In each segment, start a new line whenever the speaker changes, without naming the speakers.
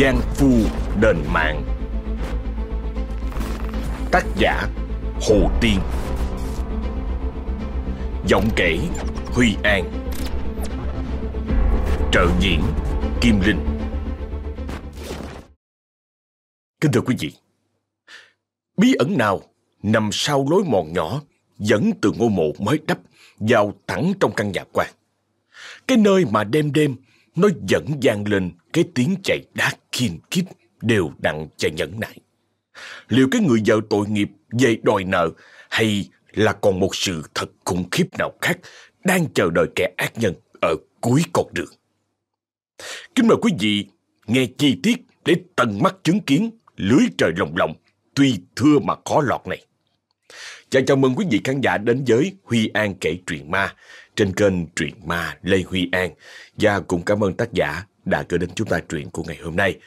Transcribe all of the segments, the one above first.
Giang Phu Đền Mạng. Tác giả Hồ Tiên. Giọng kể Huy An. Trợ diễn Kim Linh. Kính thưa quý vị, Bí ẩn nào nằm sau lối mòn nhỏ dẫn từ ngôi mộ mới đắp vào thẳng trong căn nhà quan. Cái nơi mà đêm đêm nó vẫn gian lên cái tiếng chạy đá khiên kít đều đặn chạy nhẫn nại. Liệu cái người vợ tội nghiệp về đòi nợ hay là còn một sự thật khủng khiếp nào khác đang chờ đợi kẻ ác nhân ở cuối con đường? Kính mời quý vị nghe chi tiết để tận mắt chứng kiến lưới trời lồng lộng, tuy thưa mà khó lọt này. Chào chào mừng quý vị khán giả đến với Huy An kể truyện ma trên kênh Truyện Ma Lê Huy An và cũng cảm ơn tác giả đã gửi đến chúng ta truyện của ngày hôm nay.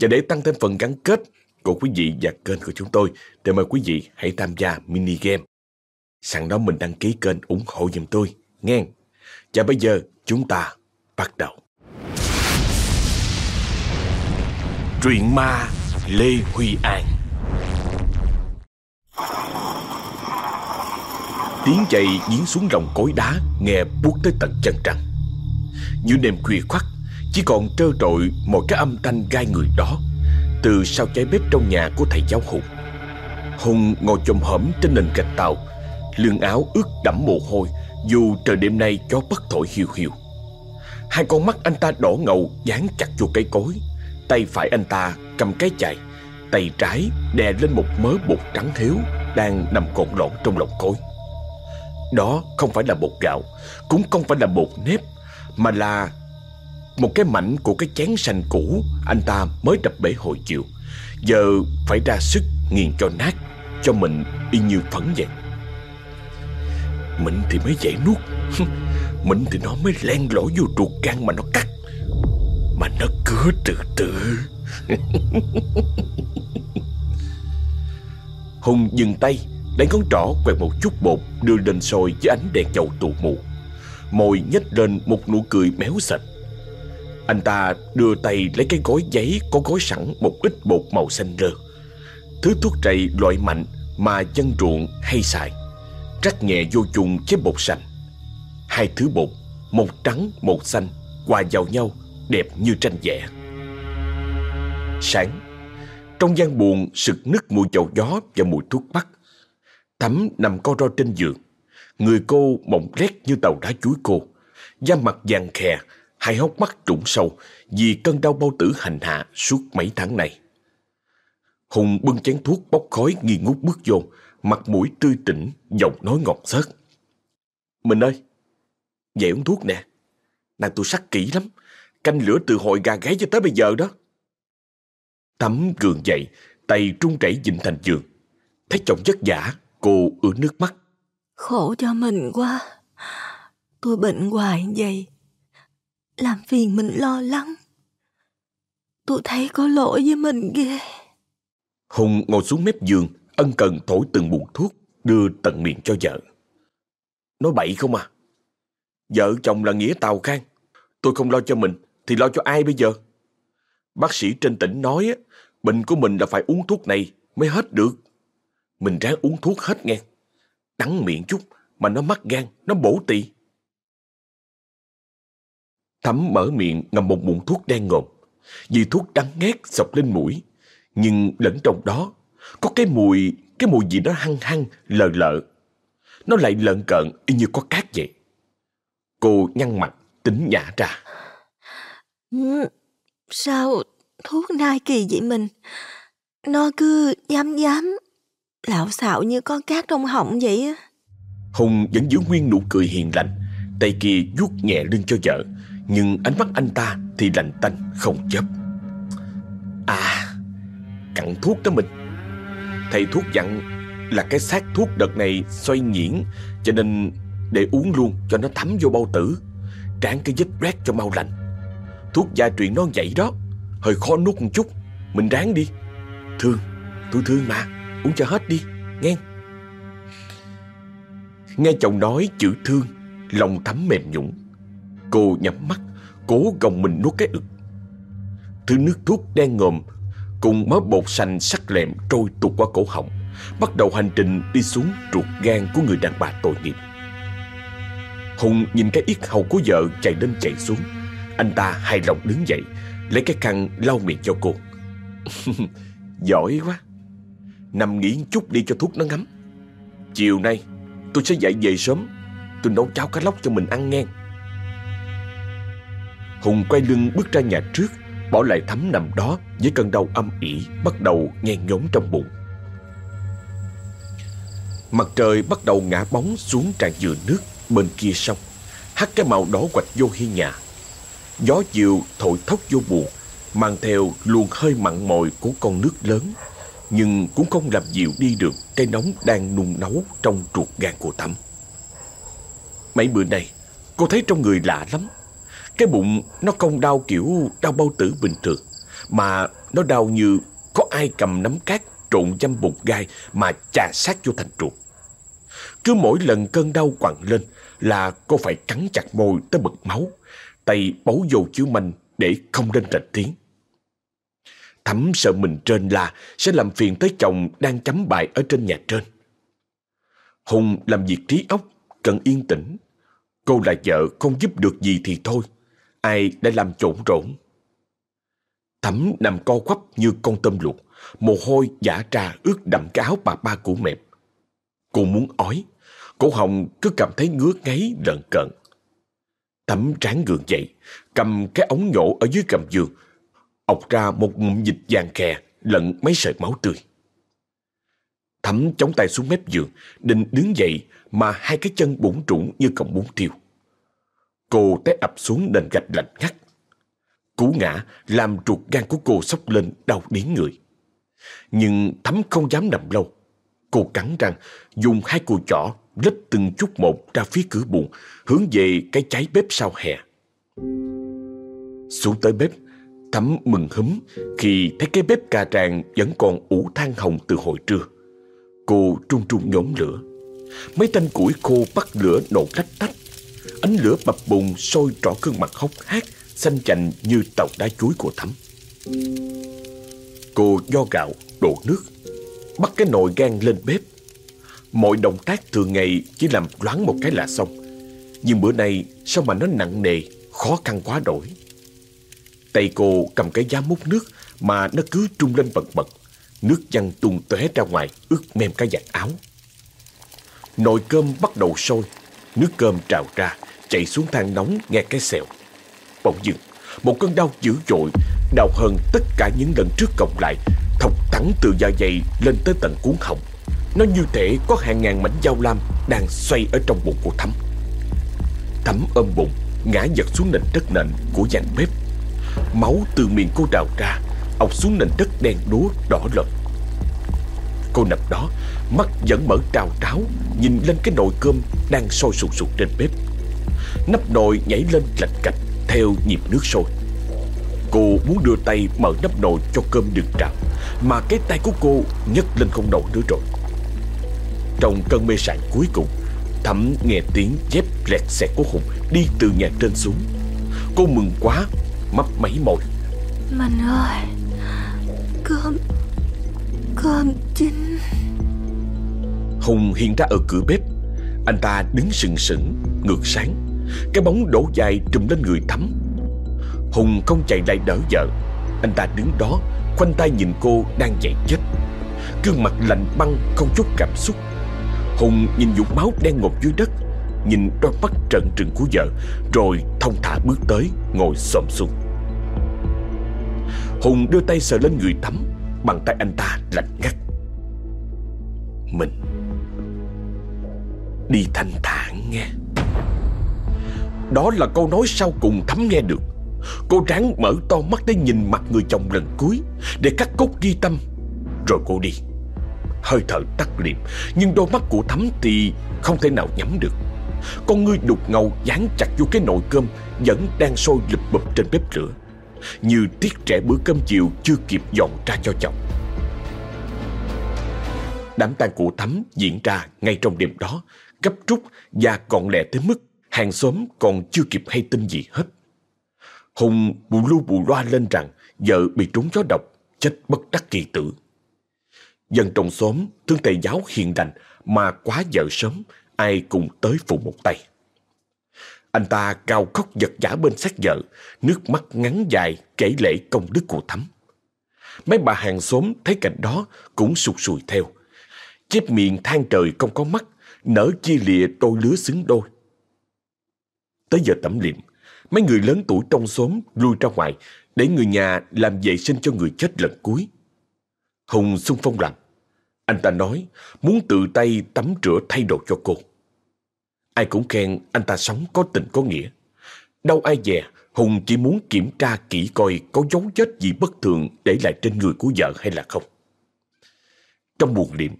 Và để tăng thêm phần gắn kết của quý vị và kênh của chúng tôi, thì mời quý vị hãy tham gia mini game. Sẵn đó mình đăng ký kênh ủng hộ giùm tôi, nghe. Và bây giờ chúng ta bắt đầu. Truyện ma Lê Huy An Tiếng chạy giếng xuống lòng cối đá Nghe buốt tới tận chân trăng Giữa đêm khuya khoắt chỉ còn trơ trội một cái âm thanh gai người đó Từ sau cháy bếp trong nhà của thầy giáo Hùng. Hùng ngồi chồm hổm trên nền gạch tàu Lương áo ướt đẫm mồ hôi, Dù trời đêm nay gió bất thổi hiu hiu. Hai con mắt anh ta đỏ ngầu, dán chặt vô cây cối. Tay phải anh ta cầm cái chày, Tay trái đè lên một mớ bột trắng thiếu Đang nằm cộn lộn trong lòng cối. Đó không phải là bột gạo, Cũng không phải là bột nếp, Mà là một cái mảnh của cái chén sành cũ, Anh ta mới đập bể hồi chiều. Giờ phải ra sức nghiền cho nát, Cho mình y như phấn vậy. Mình thì mới dễ nuốt Mình thì nó mới len lỏi vô ruột gan mà nó cắt, Mà nó cứ từ từ. Hùng dừng tay Lấy ngón trỏ quẹt một chút bột Đưa lên sôi với ánh đèn dầu tù mù. Môi nhếch lên một nụ cười méo sạch. Anh ta đưa tay lấy cái gói giấy Có gói sẵn một ít bột màu xanh rơ. Thứ thuốc trầy loại mạnh Mà dân ruộng hay xài. Rắc nhẹ vô chung chế bột xanh Hai thứ bột Một trắng một xanh Hòa vào nhau đẹp như tranh vẽ. Sáng Trong gian buồn sực nức mùi dầu gió và mùi thuốc bắc. Thắm nằm co ro trên giường. Người cô mộng rét như tàu đá chuối cô. Da mặt vàng khè, hai hốc mắt trũng sâu vì cơn đau bao tử hành hạ suốt mấy tháng này. Hùng bưng chén thuốc bốc khói nghi ngút bước vô, mặt mũi tươi tỉnh, giọng nói ngọt xớt. Mình ơi, về uống thuốc nè. Nàng tôi sắc kỹ lắm, canh lửa từ hồi gà gáy cho tới bây giờ đó. Tắm gường dậy, tay trung chảy dịnh thành giường. Thấy chồng chất giả, Cô ướt nước mắt.
Khổ cho mình quá. Tôi bệnh hoài vậy. Làm phiền mình lo lắng. Tôi thấy có lỗi với mình ghê.
Hùng ngồi xuống mép giường, ân cần thổi từng bụng thuốc, đưa tận miệng cho vợ. Nói bậy không à? Vợ chồng là nghĩa tàu khang. Tôi không lo cho mình, thì lo cho ai bây giờ? Bác sĩ trên tỉnh nói, bệnh của mình là phải uống thuốc này mới hết được. Mình ráng uống thuốc hết nghe. Đắng miệng chút mà nó mắc gan, nó bổ tỳ. Thắm mở miệng ngầm một muỗng thuốc đen ngòm. Vì thuốc đắng ngát sọc lên mũi. Nhưng lẫn trong đó có cái mùi, cái mùi gì đó hăng hăng, lờ lợ. Nó lại lợn cợn y như có cát vậy. Cô nhăn mặt, tính nhả ra.
Ừ, sao thuốc nai kỳ vậy mình? Nó cứ dám dám Lạo xạo như con cát trong họng vậy á
Hùng vẫn giữ nguyên nụ cười hiền lành Tay kia vuốt nhẹ lưng cho vợ nhưng ánh mắt anh ta thì lạnh tanh không chấp À Cặn thuốc đó mình. Thầy thuốc dặn là cái xác thuốc đợt này xoay nhuyễn Cho nên để uống luôn cho nó thấm vô bao tử Tráng cái vết rác cho mau lành. Thuốc gia truyền nó vậy đó Hơi khó nuốt một chút. Mình ráng đi. Thương, tôi thương mà. Uống cho hết đi, nghe. Nghe chồng nói chữ thương Lòng thấm mềm nhũng. Cô nhắm mắt Cố gồng mình nuốt cái ức thứ nước thuốc đen ngòm cùng mớ bột xanh sắc lẹm trôi tuột qua cổ họng, bắt đầu hành trình đi xuống ruột gan của người đàn bà tội nghiệp. Hùng nhìn cái yết hầu của vợ chạy lên chạy xuống. Anh ta hài lòng đứng dậy, lấy cái khăn lau miệng cho cô. Giỏi quá. Nằm nghỉ chút đi cho thuốc nó ngấm. Chiều nay tôi sẽ dậy về sớm. Tôi nấu cháo cá lóc cho mình ăn ngang Hùng quay lưng bước ra nhà trước, bỏ lại thắm nằm đó với cơn đau âm ỉ bắt đầu nghe nhóm trong bụng. Mặt trời bắt đầu ngã bóng xuống tràn dừa nước bên kia sông, hắt cái màu đỏ quạch vô hiên nhà. Gió chiều thổi thốc vô buồn, mang theo luồng hơi mặn mòi của con nước lớn, nhưng cũng không làm dịu đi được cái nóng đang nung nấu trong ruột gan của Thắm. Mấy bữa nay, cô thấy trong người lạ lắm. Cái bụng nó không đau kiểu đau bao tử bình thường, mà nó đau như có ai cầm nắm cát trộn dăm bột gai mà chà sát vô thành ruột. Cứ mỗi lần cơn đau quặn lên là cô phải cắn chặt môi tới bực máu, tay bấu vô chiếu manh để không lên rạch tiếng. Thắm sợ mình trên là sẽ làm phiền tới chồng đang chấm bài ở trên nhà trên. Hùng làm việc trí óc, cần yên tĩnh. Cô là vợ không giúp được gì thì thôi. Ai đã làm trộn rộn. Thẩm nằm co quắp như con tôm luộc, mồ hôi giả ra ướt đậm cái áo bà ba của mẹp. Cô muốn ói, cổ họng cứ cảm thấy ngứa ngáy lợn cận. Thẩm ráng gượng dậy, cầm cái ống nhổ ở dưới cầm giường, ọc ra một ngụm dịch vàng khè lẫn mấy sợi máu tươi. Thẩm chống tay xuống mép giường, định đứng dậy mà hai cái chân bủng trũng như cọng bún tiêu. Cô té ập xuống nền gạch lạnh ngắt. Cú ngã làm ruột gan của cô sốc lên đau điếng người. Nhưng Thắm không dám nằm lâu. Cô cắn răng, dùng hai cùi chỏ lết từng chút một ra phía cửa buồn hướng về cái cháy bếp sau hè. Xuống tới bếp, Thắm mừng húm khi thấy cái bếp cà tràng vẫn còn ủ than hồng từ hồi trưa. Cô trung trung nhóm lửa. Mấy thanh củi khô bắt lửa nổ lách tách. Ánh lửa bập bùng sôi trỏ gương mặt hốc hác, xanh chành như tàu đá chuối của Thắm. Cô do gạo, đổ nước, bắt cái nồi gan lên bếp. Mọi động tác thường ngày chỉ làm loáng một cái là xong. Nhưng bữa nay sao mà nó nặng nề, khó khăn quá đổi. Tay cô cầm cái giá múc nước mà nó cứ trung lên bật bật. Nước văng tung tóe ra ngoài, ướt mềm cái giặt áo. Nồi cơm bắt đầu sôi, nước cơm trào ra, chạy xuống thang nóng nghe cái xèo. Bỗng dưng, một cơn đau dữ dội, đau hơn tất cả những lần trước cộng lại, thọc thẳng từ da dày lên tới tận cuốn họng. Nó như thể có hàng ngàn mảnh dao lam đang xoay ở trong bụng của Thắm. Thắm ôm bụng, ngã giật xuống nền đất nện của dàn bếp. Máu từ miệng cô đào ra, ọc xuống nền đất đen đúa đỏ lợt. Cô nằm đó, mắt vẫn mở trào tráo, nhìn lên cái nồi cơm đang sôi sụt sụt trên bếp. Nắp nồi nhảy lên lạch cạch theo nhịp nước sôi. Cô muốn đưa tay mở nắp nồi cho cơm được trào, mà cái tay của cô nhấc lên không nổi nữa rồi. Trong cơn mê sảng cuối cùng, Thẩm nghe tiếng dép lẹt xẹt của Hùng đi từ nhà trên xuống. Cô mừng quá, mấp máy môi.
Mình ơi, cơm chín.
Hùng hiện ra ở cửa bếp. Anh ta đứng sừng sững, ngược sáng. Cái bóng đổ dài trùm lên người Thắm. Hùng không chạy lại đỡ vợ. Anh ta đứng đó, khoanh tay nhìn cô đang dậy chết. Gương mặt lạnh băng không chút cảm xúc. Hùng nhìn vũng máu đen ngột dưới đất Nhìn đôi mắt trận trừng của vợ Rồi thông thả bước tới Ngồi xổm xuống Hùng đưa tay sờ lên người Thắm Bằng tay anh ta lạnh ngắt. Mình Đi thanh thản nghe. Đó là câu nói sau cùng Thắm nghe được. Cô ráng mở to mắt để nhìn mặt người chồng lần cuối, Để cắt cốt ghi tâm. Rồi cô đi. Hơi thở tắt liệm, Nhưng đôi mắt của Thắm thì không thể nào nhắm được. Con ngươi đục ngầu dán chặt vô cái nồi cơm Vẫn đang sôi lụp bụp trên bếp lửa. Như tiếc trẻ bữa cơm chiều chưa kịp dọn ra cho chồng Đám tang của Thắm diễn ra ngay trong đêm đó Gấp rút và còn lẹ tới mức Hàng xóm còn chưa kịp hay tin gì hết Hùng bù lu bù loa lên rằng vợ bị trúng gió độc, chết bất đắc kỳ tử. Dân trong xóm thương thầy giáo hiền lành mà quá vợ sớm, ai cũng tới phụ một tay. Anh ta cao khóc giật giả bên xác vợ, nước mắt ngắn dài kể lễ công đức của Thắm. Mấy bà hàng xóm thấy cảnh đó cũng sụt sùi theo. Chép miệng than trời không có mắt, nở chia lìa đôi lứa xứng đôi. Tới giờ tẩm liệm, mấy người lớn tuổi trong xóm lui ra ngoài để người nhà làm vệ sinh cho người chết lần cuối. Hùng xung phong làm. Anh ta nói muốn tự tay tắm rửa thay đồ cho cô. Ai cũng khen anh ta sống có tình có nghĩa. Đâu ai dè, Hùng chỉ muốn kiểm tra kỹ coi có dấu vết gì bất thường để lại trên người của vợ hay là không. Trong buồng liệm,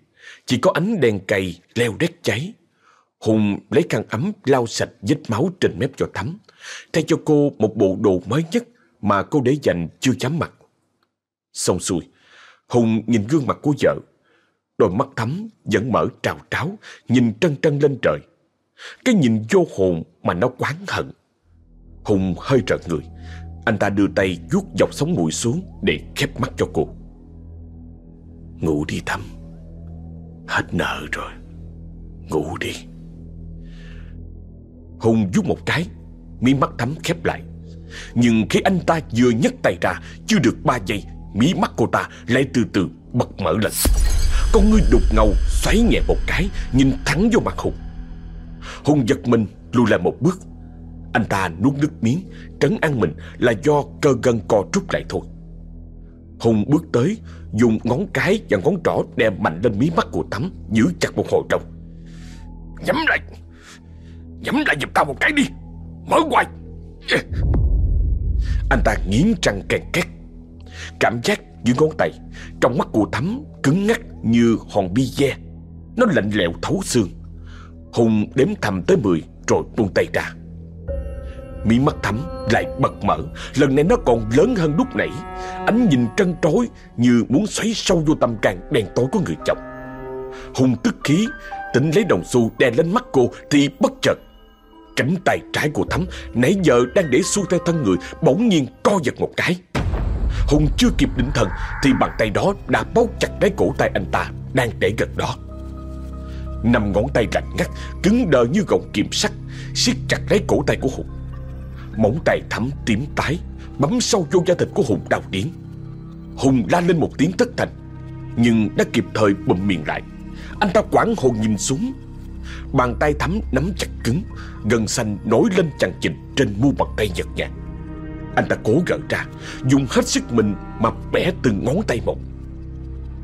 chỉ có ánh đèn cây leo đét cháy. Hùng lấy khăn ấm lau sạch vết máu trên mép cho thấm, thay cho cô một bộ đồ mới nhất mà cô để dành chưa chám mặt. Xong xuôi, Hùng nhìn gương mặt của vợ. Đôi mắt Thắm vẫn mở trào tráo, nhìn trân trân lên trời. Cái nhìn vô hồn mà nó quán hận. Hùng hơi trợn người. Anh ta đưa tay vuốt dọc sống mũi xuống để khép mắt cho cô. Ngủ đi Thắm. Hết nợ rồi. Ngủ đi. Hùng vuốt một cái, mí mắt Thắm khép lại. Nhưng khi anh ta vừa nhấc tay ra, chưa được ba giây, mí mắt cô ta lại từ từ bật mở lên. Con ngươi đục ngầu xoáy nhẹ một cái, nhìn thẳng vô mặt Hùng. Hùng giật mình lùi lại một bước. Anh ta nuốt nước miếng, Trấn an mình là do cơ gân co rút lại thôi. Hùng bước tới, Dùng ngón cái và ngón trỏ đè mạnh lên mí mắt của Thắm, Giữ chặt một hồi trong. Nhắm lại Nhắm lại giùm tao một cái đi, Mở hoài Anh ta nghiến răng kèn két. Cảm giác dưới ngón tay, Trong mắt của Thắm cứng ngắc như hòn bi ve. Nó lạnh lẽo thấu xương. Hùng đếm thầm tới 10 rồi buông tay ra. Mí mắt thắm lại bật mở, lần này nó còn lớn hơn lúc nãy. Ánh nhìn trân trối như muốn xoáy sâu vô tâm càng đen tối của người chồng. Hùng tức khí, tính lấy đồng xu đè lên mắt cô thì bất chợt. Cánh tay trái của Thắm nãy giờ đang để xu theo thân người bỗng nhiên co giật một cái. Hùng chưa kịp định thần thì bàn tay đó đã bóp chặt lấy cổ tay anh ta đang để gần đó. Năm ngón tay lạnh ngắt, Cứng đờ như gọng kiềm sắt, siết chặt lấy cổ tay của Hùng. Móng tay thấm tím tái, Bấm sâu vô da thịt của Hùng đau điến Hùng la lên một tiếng thất thành, Nhưng đã kịp thời bụm miệng lại. Anh ta quảng hồn nhìn xuống. Bàn tay thấm nắm chặt cứng, Gân xanh nổi lên chằng chịt Trên mu bàn tay nhợt nhạt. Anh ta cố gỡ ra, Dùng hết sức mình mà bẻ từng ngón tay một.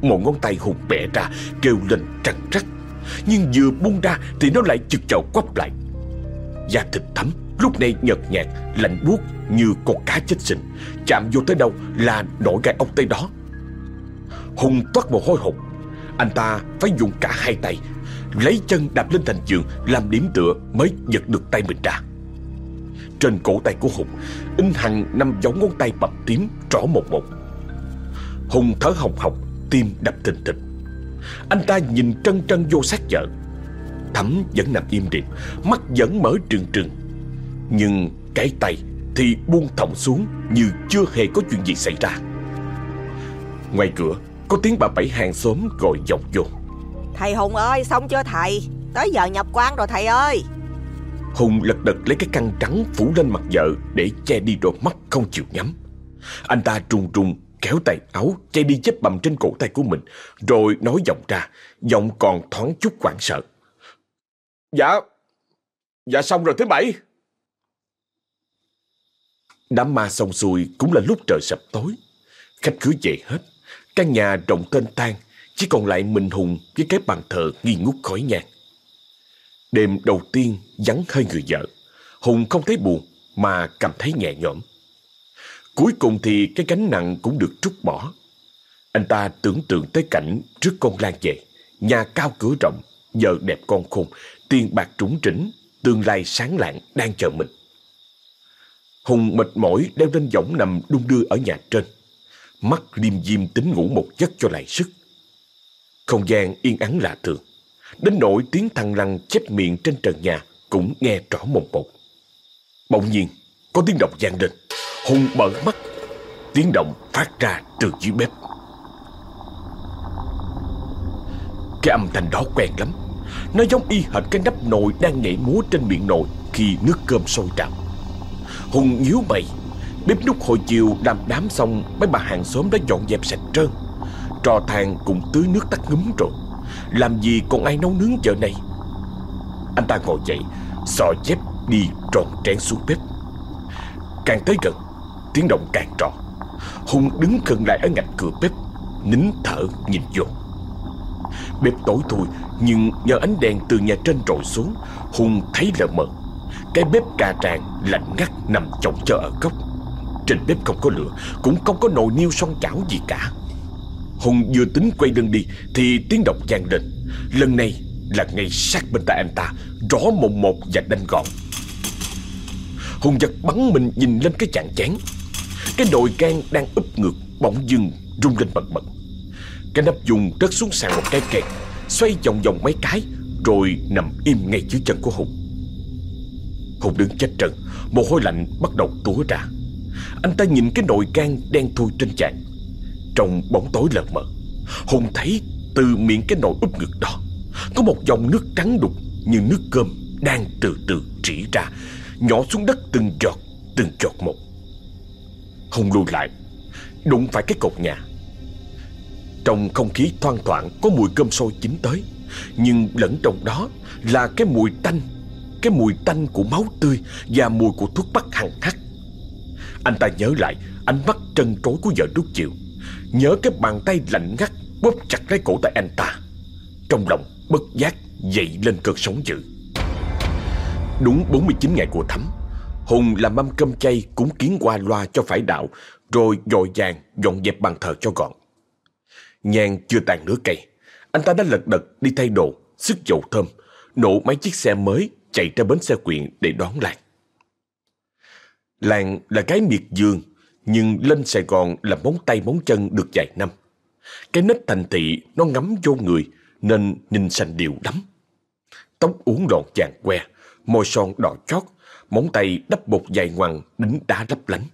Một ngón tay Hùng bẻ ra, Kêu lên trằn rắc nhưng vừa buông ra Thì nó lại chực chậu quắp lại. Da thịt thấm Lúc này nhợt nhạt, Lạnh buốt như con cá chết sinh Chạm vô tới đâu là nổi gai ốc tới đó. Hùng toát mồ hôi hột. Anh ta phải dùng cả hai tay, Lấy chân đạp lên thành giường, Làm điểm tựa mới giật được tay mình ra. Trên cổ tay của Hùng, In hằng năm dấu ngón tay bầm tím Rõ một một. Hùng thở hồng hộc, Tim đập thình thịch anh ta nhìn trân trân vô sát vợ. Thắm vẫn nằm im điệp Mắt vẫn mở trừng trừng. Nhưng cái tay thì buông thõng xuống Như chưa hề có chuyện gì xảy ra. Ngoài cửa Có tiếng bà Bảy hàng xóm gọi vọng vô.
Thầy Hùng ơi xong chưa thầy? Tới giờ nhập quan rồi thầy ơi.
Hùng lật đật lấy cái khăn trắng phủ lên mặt vợ Để che đi đôi mắt không chịu nhắm. Anh ta trùng trùng kéo tay áo chạy đi vết bầm trên cổ tay của mình, rồi nói giọng ra, giọng còn thoáng chút hoảng sợ. Dạ, dạ xong rồi thứ bảy. Đám ma xong xuôi cũng là lúc trời sập tối. Khách cứ về hết, căn nhà rộng tên tan, chỉ còn lại mình Hùng với cái bàn thờ nghi ngút khói nhang. Đêm đầu tiên vắng hơi người vợ, Hùng không thấy buồn mà cảm thấy nhẹ nhõm. Cuối cùng thì cái gánh nặng cũng được trút bỏ. Anh ta tưởng tượng tới cảnh trước con Lan về, nhà cao cửa rộng, vợ đẹp con khôn, tiền bạc trúng trĩnh, tương lai sáng lạng đang chờ mình. Hùng mệt mỏi đeo lên võng nằm đung đưa ở nhà trên. Mắt liêm diêm tính ngủ một giấc cho lại sức. Không gian yên ắng lạ thường. Đến nỗi tiếng thằng lăng chép miệng trên trần nhà cũng nghe rõ mồm một. Bỗng nhiên, có tiếng động vang lên. Hùng mở mắt. Tiếng động phát ra từ dưới bếp. Cái âm thanh đó quen lắm. Nó giống y hệt cái nắp nồi đang nhảy múa trên miệng nồi Khi nước cơm sôi trào. Hùng nhíu mày. Bếp nút hồi chiều làm đám xong, Mấy bà hàng xóm đã dọn dẹp sạch trơn. Trò than cũng tưới nước tắt ngấm rồi. Làm gì còn ai nấu nướng giờ này? Anh ta ngồi dậy Sò dép đi tròn trén xuống bếp. Càng tới gần, Tiếng động càng rõ. Hùng đứng gần lại ở ngạch cửa bếp, Nín thở nhìn vô. Bếp tối thui, Nhưng nhờ ánh đèn từ nhà trên rọi xuống, Hùng thấy lờ mờ. Cái bếp cà tràn lạnh ngắt nằm chồng chờ ở góc. Trên bếp không có lửa, Cũng không có nồi niêu son chảo gì cả. Hùng vừa tính quay lưng đi, Thì tiếng động vang lên. Lần này là ngay sát bên tai anh ta, Rõ mồm một và đanh gọn. Hùng giật bắn mình nhìn lên cái chạn chén. Cái nồi can đang úp ngược, Bỗng dưng rung lên bật bật. Cái nắp dùng rớt xuống sàn một cái kẹt, Xoay vòng vòng mấy cái, Rồi nằm im ngay dưới chân của Hùng Hùng đứng chết trận, Mồ hôi lạnh bắt đầu túa ra. Anh ta nhìn cái nồi can đen thui trên chạn Trong bóng tối lờ mờ Hùng thấy từ miệng cái nồi úp ngực đó, Có một dòng nước trắng đục Như nước cơm đang từ từ trĩ ra. Nhỏ xuống đất từng giọt Từng giọt một. Hùng lùi lại, Đụng phải cái cột nhà. Trong không khí thoang thoảng Có mùi cơm sôi chín tới, Nhưng lẫn trong đó Là cái mùi tanh, Cái mùi tanh của máu tươi Và mùi của thuốc bắc hằng hắc Anh ta nhớ lại ánh mắt trân trối của vợ lúc chiều, Nhớ cái bàn tay lạnh ngắt Bóp chặt lấy cổ tay anh ta. Trong lòng bất giác dậy lên cơn sóng dữ. Đúng 49 ngày của Thắm Hùng làm mâm cơm chay cúng kiến qua loa cho phải đạo, Rồi dội vàng dọn dẹp bàn thờ cho gọn. Nhàn chưa tàn nửa cây, Anh ta đã lật đật đi thay đồ, Sức dầu thơm, Nổ mấy chiếc xe mới chạy ra bến xe quyện để đón Lan Lan là cái miệt dương Nhưng lên Sài Gòn là móng tay móng chân được vài năm. Cái nết thành thị nó ngắm vô người, Nên nhìn xanh điệu lắm Tóc uống lọn vàng que môi son đỏ chót, móng tay đắp bột dài ngoằng, đính đá lấp lánh.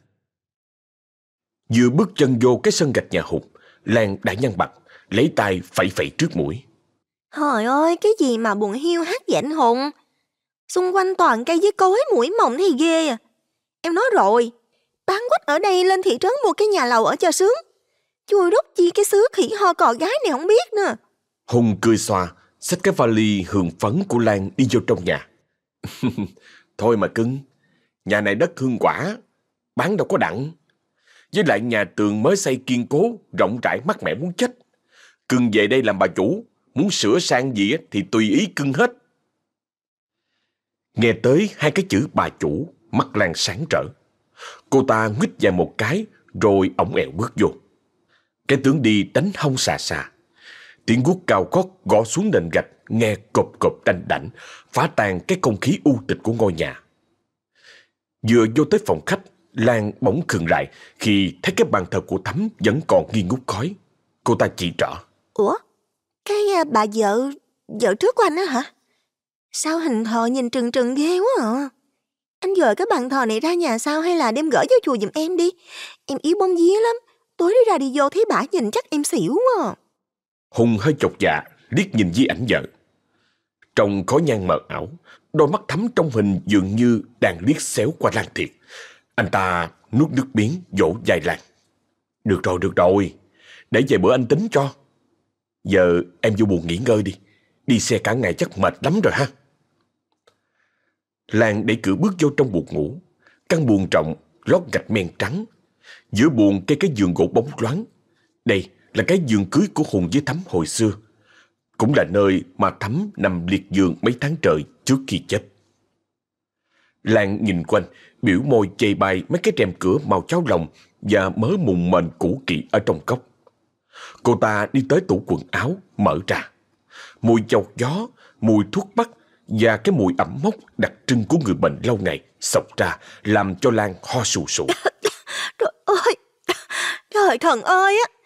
Vừa bước chân vô cái sân gạch nhà hụt, Lan đã nhăn mặt, lấy tay phẩy phẩy trước mũi.
Trời ơi, cái gì mà buồn hiu hát anh Hùng? Xung quanh toàn cây với cối mũi mộng thì ghê à. Em nói rồi, bán quách ở đây lên thị trấn mua cái nhà lầu ở cho sướng. Chui đúc chi cái xứ khỉ ho cò gái này không biết nè.
Hùng cười xòa, xách cái vali hương phấn của Lan đi vô trong nhà. Thôi mà cưng, nhà này đất hương quả, bán đâu có đặng. Với lại nhà tường mới xây kiên cố, rộng rãi mát mẻ muốn chết. Cưng về đây làm bà chủ, muốn sửa sang gì thì tùy ý cưng hết. Nghe tới hai cái chữ bà chủ, mắt Lan sáng trở. Cô ta nguyết dài một cái, rồi ổng ẹo bước vô. Cái tướng đi đánh hông xà xà. Tiếng guốc cao gót gõ xuống nền gạch nghe cộp cộp đanh đảnh, phá tan cái không khí u tịch của ngôi nhà. Vừa vô tới phòng khách, Lan bỗng khừng lại khi thấy cái bàn thờ của Thắm vẫn còn nghi ngút khói. Cô ta chỉ rõ.
Ủa? Cái à, bà vợ, vợ trước của anh á hả? Sao hình thờ nhìn trừng trừng ghê quá à? Anh dời cái bàn thờ này ra nhà sao hay là đem gửi vô chùa giùm em đi? Em yếu bông vía lắm. Tối đi ra đi vô thấy bà nhìn chắc em xỉu quá à.
Hùng hơi chột dạ, liếc nhìn di ảnh vợ. Trong khói nhang mờ ảo, đôi mắt thắm trong hình dường như đang liếc xéo qua Lan Thiệt. Anh ta nuốt nước miếng dỗ dài Lan. Được rồi, được rồi. Để về bữa anh tính cho. Giờ em vô buồn nghỉ ngơi đi. Đi xe cả ngày chắc mệt lắm rồi ha. Lan đẩy cửa bước vô trong buồng ngủ. Căn buồng trọng, lót gạch men trắng. Giữa buồng cây cái giường gỗ bóng loáng. Đây là cái giường cưới của Hùng với Thắm hồi xưa. Cũng là nơi mà Thắm nằm liệt giường mấy tháng trời trước khi chết. Lan nhìn quanh, biểu môi chê bay mấy cái rèm cửa màu cháo lòng và mớ mùng mền cũ kỹ ở trong cốc. Cô ta đi tới tủ quần áo, mở ra. Mùi dầu gió, mùi thuốc bắc và cái mùi ẩm mốc đặc trưng của người bệnh lâu ngày sộc ra làm cho Lan ho sù sụ.
Trời ơi, trời thần ơi á,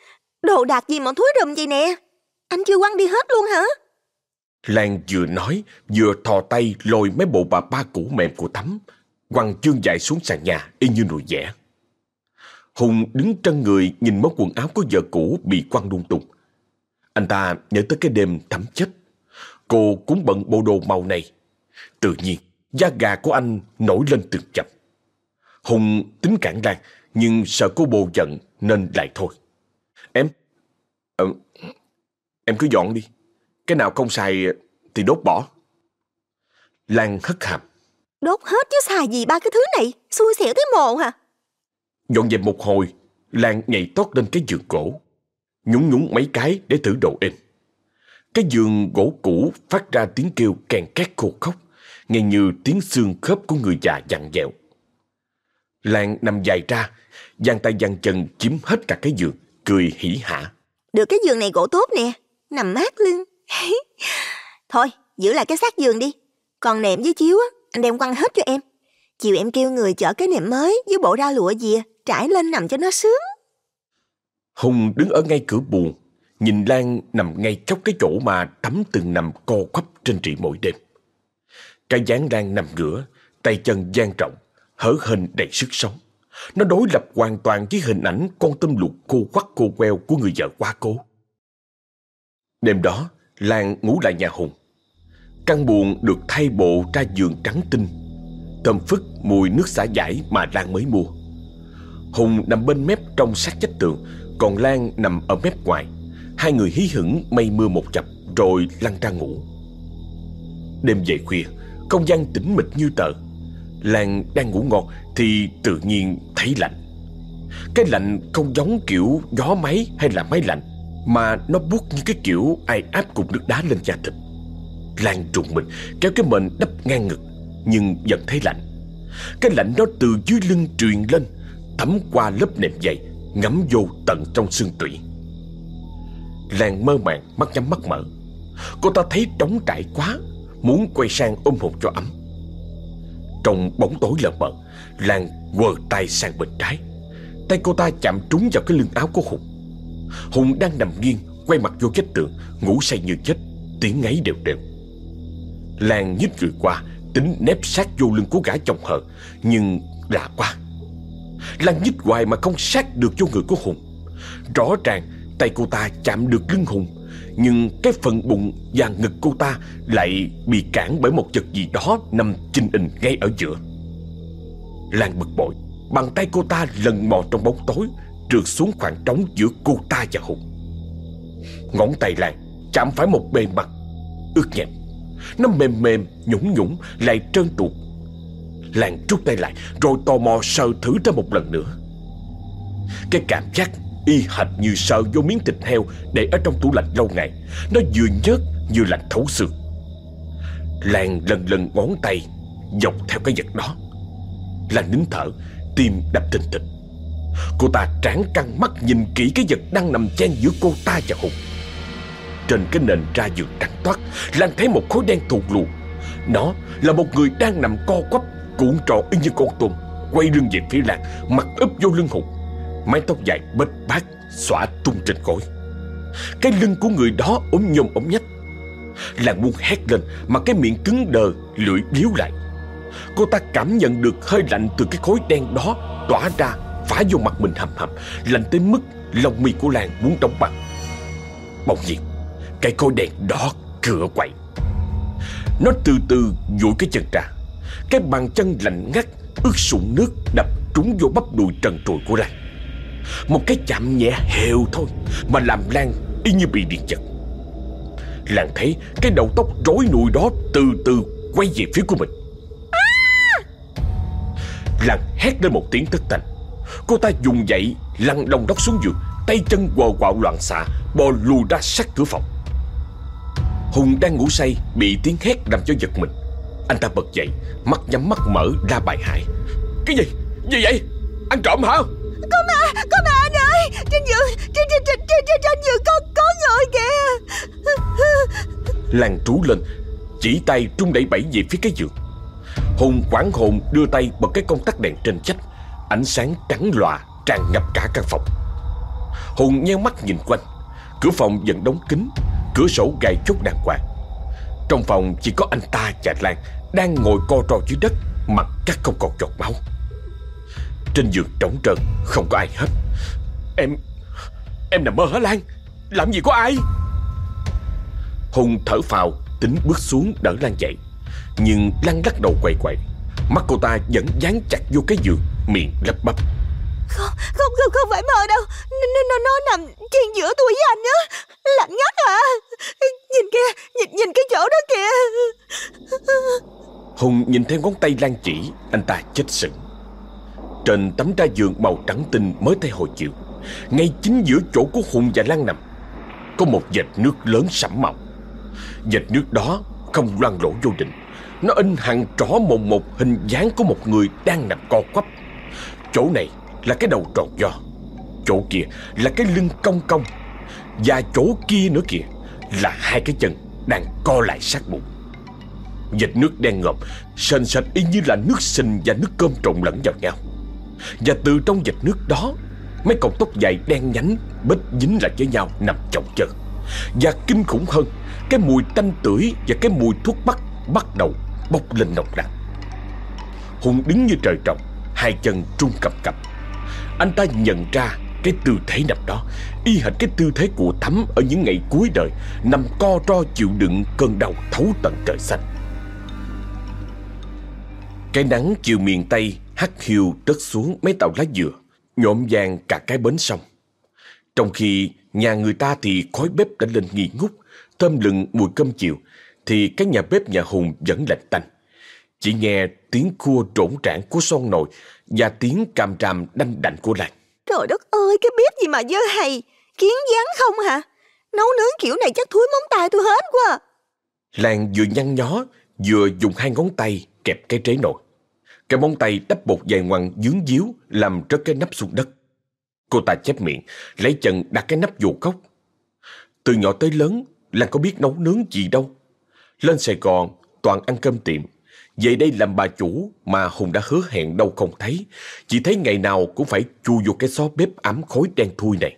đồ đạc gì mà thúi rùm vậy nè? Anh chưa quăng đi hết luôn hả?
Lan vừa nói, vừa thò tay lôi mấy bộ bà ba cũ mềm của Thắm, quăng chương dài xuống sàn nhà y như nồi vẽ. Hùng đứng trân người nhìn mấy quần áo của vợ cũ bị quăng lung tung. Anh ta nhớ tới cái đêm thắm chết. Cô cũng bận bộ đồ màu này. Tự nhiên, da gà của anh nổi lên từng chập. Hùng tính cản Lan, nhưng sợ cô bồ giận nên lại thôi. Em, ờ, em cứ dọn đi. Cái nào không xài thì đốt bỏ. Lan hất hàm.
Đốt hết chứ xài gì ba cái thứ này, xui xẻo tới mồ hả?
Dọn dẹp một hồi, Lan nhảy tót lên cái giường gỗ. Nhúng nhúng mấy cái để thử độ êm. Cái giường gỗ cũ phát ra tiếng kêu kèn két khô khóc, nghe như tiếng xương khớp của người già dặn dẹo. Lan nằm dài ra, giang tay giang chân chiếm hết cả cái giường, cười hỉ hả.
Được cái giường này gỗ tốt nè, nằm mát lưng. Thôi, giữ lại cái xác giường đi. Còn nệm với chiếu á, anh đem quăng hết cho em. Chiều em kêu người chở cái nệm mới với bộ ra lụa dìa, trải lên nằm cho nó sướng.
Hùng đứng ở ngay cửa buồn, nhìn Lan nằm ngay chốc cái chỗ mà tắm từng nằm co quắp trên trị mỗi đêm. Cái dáng Lan nằm ngửa, tay chân dang rộng, hở hên đầy sức sống. Nó đối lập hoàn toàn với hình ảnh con tâm luộc cô quắc cô queo của người vợ quá cố. Đêm đó, Lan ngủ lại nhà Hùng. Căn buồn được thay bộ ra giường trắng tinh, thơm phức mùi nước xả giải mà Lan mới mua. Hùng nằm bên mép trong sát chết tường, còn Lan nằm ở mép ngoài. Hai người hí hửng mây mưa một chập rồi lăn ra ngủ. Đêm về khuya, không gian tĩnh mịch như tờ. Lan đang ngủ ngon thì tự nhiên thấy lạnh. Cái lạnh không giống kiểu gió máy hay là máy lạnh, mà nó buốt như cái kiểu ai áp cục nước đá lên da thịt. Lan trùng mình kéo cái mền đắp ngang ngực, nhưng vẫn thấy lạnh. Cái lạnh đó từ dưới lưng truyền lên, thấm qua lớp nệm dày, ngấm vô tận trong xương tủy. Lan mơ màng, mắt nhắm mắt mở. Cô ta thấy trống trải quá, muốn quay sang ôm hồn cho ấm. Trong bóng tối lờ mờ, Lan quờ tay sang bên trái. Tay cô ta chạm trúng vào cái lưng áo của Hùng. Hùng đang nằm nghiêng, quay mặt vô vách tường, ngủ say như chết, tiếng ngáy đều đều. Lan nhích người qua, tính nép sát vô lưng của gã chồng hờ, nhưng lạ quá. Lan nhích hoài mà không sát được vô người của Hùng. Rõ ràng tay cô ta chạm được lưng Hùng, nhưng cái phần bụng và ngực cô ta lại bị cản bởi một vật gì đó nằm chinh hình ngay ở giữa. Lan bực bội, bàn tay cô ta lần mò trong bóng tối, trượt xuống khoảng trống giữa cô ta và Hùng. Ngón tay Lan chạm phải một bề mặt ướt nhẹp. Nó mềm mềm, nhũng nhũng, lại trơn tuột. Lan rút tay lại, rồi tò mò sờ thử ra một lần nữa. Cái cảm giác y hệt như sờ vô miếng thịt heo để ở trong tủ lạnh lâu ngày. Nó vừa nhớt vừa lạnh thấu xương. Lan lần lần ngón tay dọc theo cái vật đó. Lan nín thở, tim đập thình thịch. Cô ta trán căng mắt nhìn kỹ cái vật đang nằm chen giữa cô ta và Hùng. Trên cái nền ra giường trắng toát, Lan thấy một khối đen thụt lù, Nó là một người đang nằm co quắp, cuộn tròn y như con tôm, quay lưng về phía Lan, mặt úp vô lưng Hùng. Mái tóc dài bết bát, xõa tung trên gối. Cái lưng của người đó ốm nhôm ốm nhách. làng muốn hét lên mà cái miệng cứng đờ, lưỡi liếu lại. Cô ta cảm nhận được hơi lạnh từ cái khối đen đó tỏa ra phá vô mặt mình hầm hầm, lạnh tới mức lông mi của làng muốn đóng băng. Bỗng nhiên, cái khối đen đó cửa quậy. Nó từ từ duỗi cái chân ra. Cái bàn chân lạnh ngắt, ướt sũng nước đập trúng vô bắp đùi trần trụi của Lan. Một cái chạm nhẹ hều thôi mà làm Lan y như bị điện giật. Lan thấy cái đầu tóc rối nụi đó từ từ quay về phía của mình. Lan hét lên một tiếng thất thanh. Cô ta dùng dậy lăn lông đốc xuống giường, tay chân quờ quạo loạn xạ, bò lùi ra sát cửa phòng. Hùng đang ngủ say Bị tiếng hét làm cho giật mình Anh ta bật dậy Mắt nhắm mắt mở ra bài hại Cái gì? Gì vậy? Ăn trộm hả?
Có ma, có ma anh ơi Trên giường, trên, trên, trên, trên, trên, trên giường có, có người kìa.
Lan trú lên Chỉ tay trung đẩy bẫy về phía cái giường. Hùng quảng hồn đưa tay bật cái công tắc đèn trên chách. Ánh sáng trắng lòa tràn ngập cả căn phòng. Hùng nheo mắt nhìn quanh. Cửa phòng vẫn đóng kín Cửa sổ gài chốt đàng hoàng. Trong phòng chỉ có anh ta và Lan Đang ngồi co ro dưới đất Mặt cắt không còn giọt máu. Trên giường trống trơn Không có ai hết. Em Em nằm mơ hả Lan? Làm gì có ai? Hùng thở phào Tính bước xuống đỡ Lan dậy. Nhưng Lan lắc đầu quay quậy. Mắt cô ta vẫn dán chặt vô cái giường Miệng lắp bắp.
Không, không, không, không phải mơ đâu. Nó, nó, nó nằm trên giữa tôi với anh á. Lạnh ngắt à Nhìn kìa, nhìn, nhìn cái chỗ đó kìa.
Hùng nhìn theo ngón tay Lan chỉ Anh ta chết sững trên tấm da giường màu trắng tinh mới thay hồi chiều. Ngay chính giữa chỗ của Hùng và Lan nằm, Có một vệt nước lớn sẫm màu. Vệt nước đó không loang lỗ vô định. Nó in hàng rõ mồn một hình dáng của một người đang nằm co quắp. Chỗ này là cái đầu tròn do, Chỗ kia là cái lưng cong cong, Và chỗ kia nữa kìa Là hai cái chân đang co lại sát bụng. Dịch nước đen ngòm, Sền sệt y như là nước sình và nước cơm trộn lẫn vào nhau. Và từ trong vệt nước đó, Mấy cọng tóc dài đen nhánh Bết dính lại với nhau nằm chồng chân Và kinh khủng hơn, Cái mùi tanh tưởi và cái mùi thuốc bắc Bắt đầu bốc lên nồng nặc. Hùng đứng như trời trồng, Hai chân trung cầm cập. Anh ta nhận ra cái tư thế nằm đó, Y hệt cái tư thế của Thắm Ở những ngày cuối đời, Nằm co ro chịu đựng cơn đau thấu tận trời xanh. Cái nắng chiều miền Tây hắt hiu rớt xuống mấy tàu lá dừa, nhộm vàng cả cái bến sông. Trong khi nhà người ta thì khói bếp đã lên nghi ngút, thơm lừng mùi cơm chiều, thì cái nhà bếp nhà Hùng vẫn lạnh tanh. Chỉ nghe tiếng cua trỗn trảng của son nồi và tiếng càm ràm đanh đạnh của Lan.
Trời đất ơi, cái bếp gì mà dơ hay Kiến dán không hả Nấu nướng kiểu này chắc thúi móng tay tôi hết quá
Lan vừa nhăn nhó, vừa dùng hai ngón tay kẹp cái trế nồi. Cái móng tay đắp bột dài ngoằng dướng díu làm rớt cái nắp xuống đất. Cô ta chép miệng, lấy chân đặt cái nắp vô cốc. Từ nhỏ tới lớn, Lan có biết nấu nướng gì đâu. Lên Sài Gòn, toàn ăn cơm tiệm. Về đây làm bà chủ mà Hùng đã hứa hẹn đâu không thấy. Chỉ thấy ngày nào cũng phải chui vô cái xó bếp ám khói đen thui này.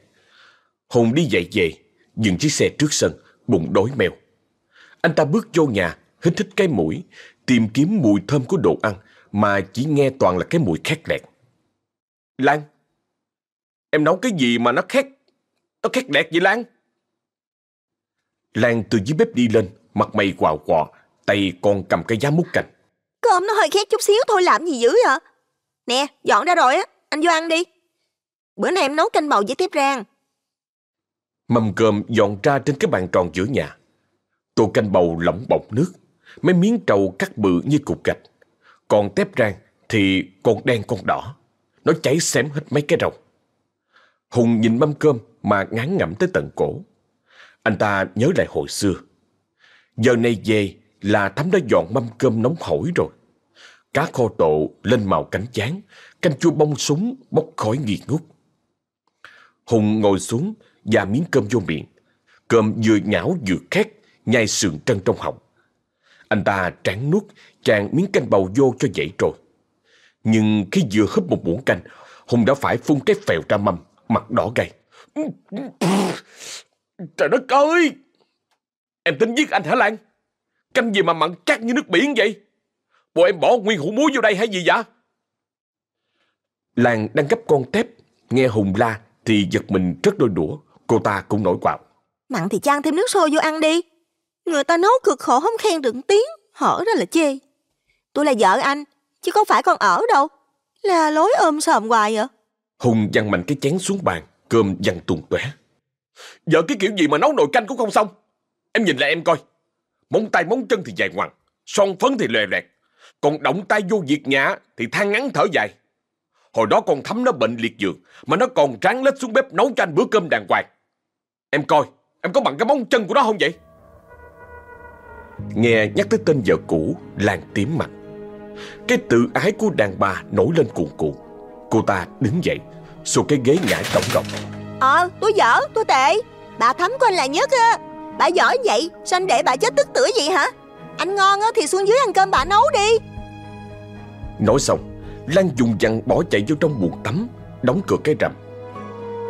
Hùng đi dậy về, dừng chiếc xe trước sân, bụng đói mèo. Anh ta bước vô nhà, hít hít cái mũi, tìm kiếm mùi thơm của đồ ăn, mà chỉ nghe toàn là cái mùi khét lẹt. Lan, em nấu cái gì mà nó khét, nó khét lẹt vậy Lan? Lan từ dưới bếp đi lên, mặt mày quào quọ, tay còn cầm cái giá múc canh.
Cơm nó hơi khét chút xíu thôi làm gì dữ vậy Nè dọn ra rồi á Anh vô ăn đi Bữa nay em nấu canh bầu với tép rang
Mâm cơm dọn ra trên cái bàn tròn giữa nhà. Tô canh bầu lỏng bọc nước, mấy miếng trầu cắt bự như cục gạch. Còn tép rang thì con đen con đỏ. Nó cháy xém hết mấy cái rồng. Hùng nhìn mâm cơm mà ngán ngẩm tới tận cổ. Anh ta nhớ lại hồi xưa. Giờ này về là Thắm đã dọn mâm cơm nóng hổi rồi. Cá kho tộ lên màu cánh chán, canh chua bông súng bốc khói nghi ngút. Hùng ngồi xuống và miếng cơm vô miệng. Cơm vừa nhão vừa khét, nhai sườn trân trong họng. Anh ta tráng nuốt, tràn miếng canh bầu vô cho dậy rồi. Nhưng khi vừa húp một muỗng canh, Hùng đã phải phun cái phèo ra mâm, mặt đỏ gay. Trời đất ơi! Em tính giết anh hả Lan? Canh gì mà mặn chát như nước biển vậy? Bộ em bỏ nguyên hũ muối vô đây hay gì vậy? Lan đang gấp con tép, nghe Hùng la thì giật mình rất đôi đũa. Cô ta cũng nổi quạo.
Mặn thì chan thêm nước sôi vô ăn đi Người ta nấu cực khổ không khen được tiếng Hở ra là chê Tôi là vợ anh Chứ không phải con ở đâu Là lối ôm sòm hoài vậy
Hùng văng mạnh cái chén xuống bàn, cơm văng tung tóe. vợ cái kiểu gì mà nấu nồi canh cũng không xong. Em nhìn lại em coi. Móng tay móng chân thì dài ngoằng, son phấn thì lòe loẹt. Còn động tay vô việc nhà thì than ngắn thở dài. Hồi đó con thấm nó bệnh liệt giường, mà nó còn ráng lết xuống bếp nấu cho anh bữa cơm đàng hoàng. Em coi, em có bằng cái móng chân của nó không vậy? Nghe nhắc tới tên vợ cũ, Lan tím mặt. Cái tự ái của đàn bà nổi lên cuồn cuộn. Cô ta đứng dậy, xô cái ghế ngã tổng cộng.
Ờ tôi dở tôi tệ Bà thấm của anh là nhất á Bà giỏi vậy sao anh để bà chết tức tưởi vậy hả Anh ngon á thì xuống dưới ăn cơm bà nấu đi
Nói xong, Lan dùng dằn bỏ chạy vô trong buồng tắm, đóng cửa cái rầm.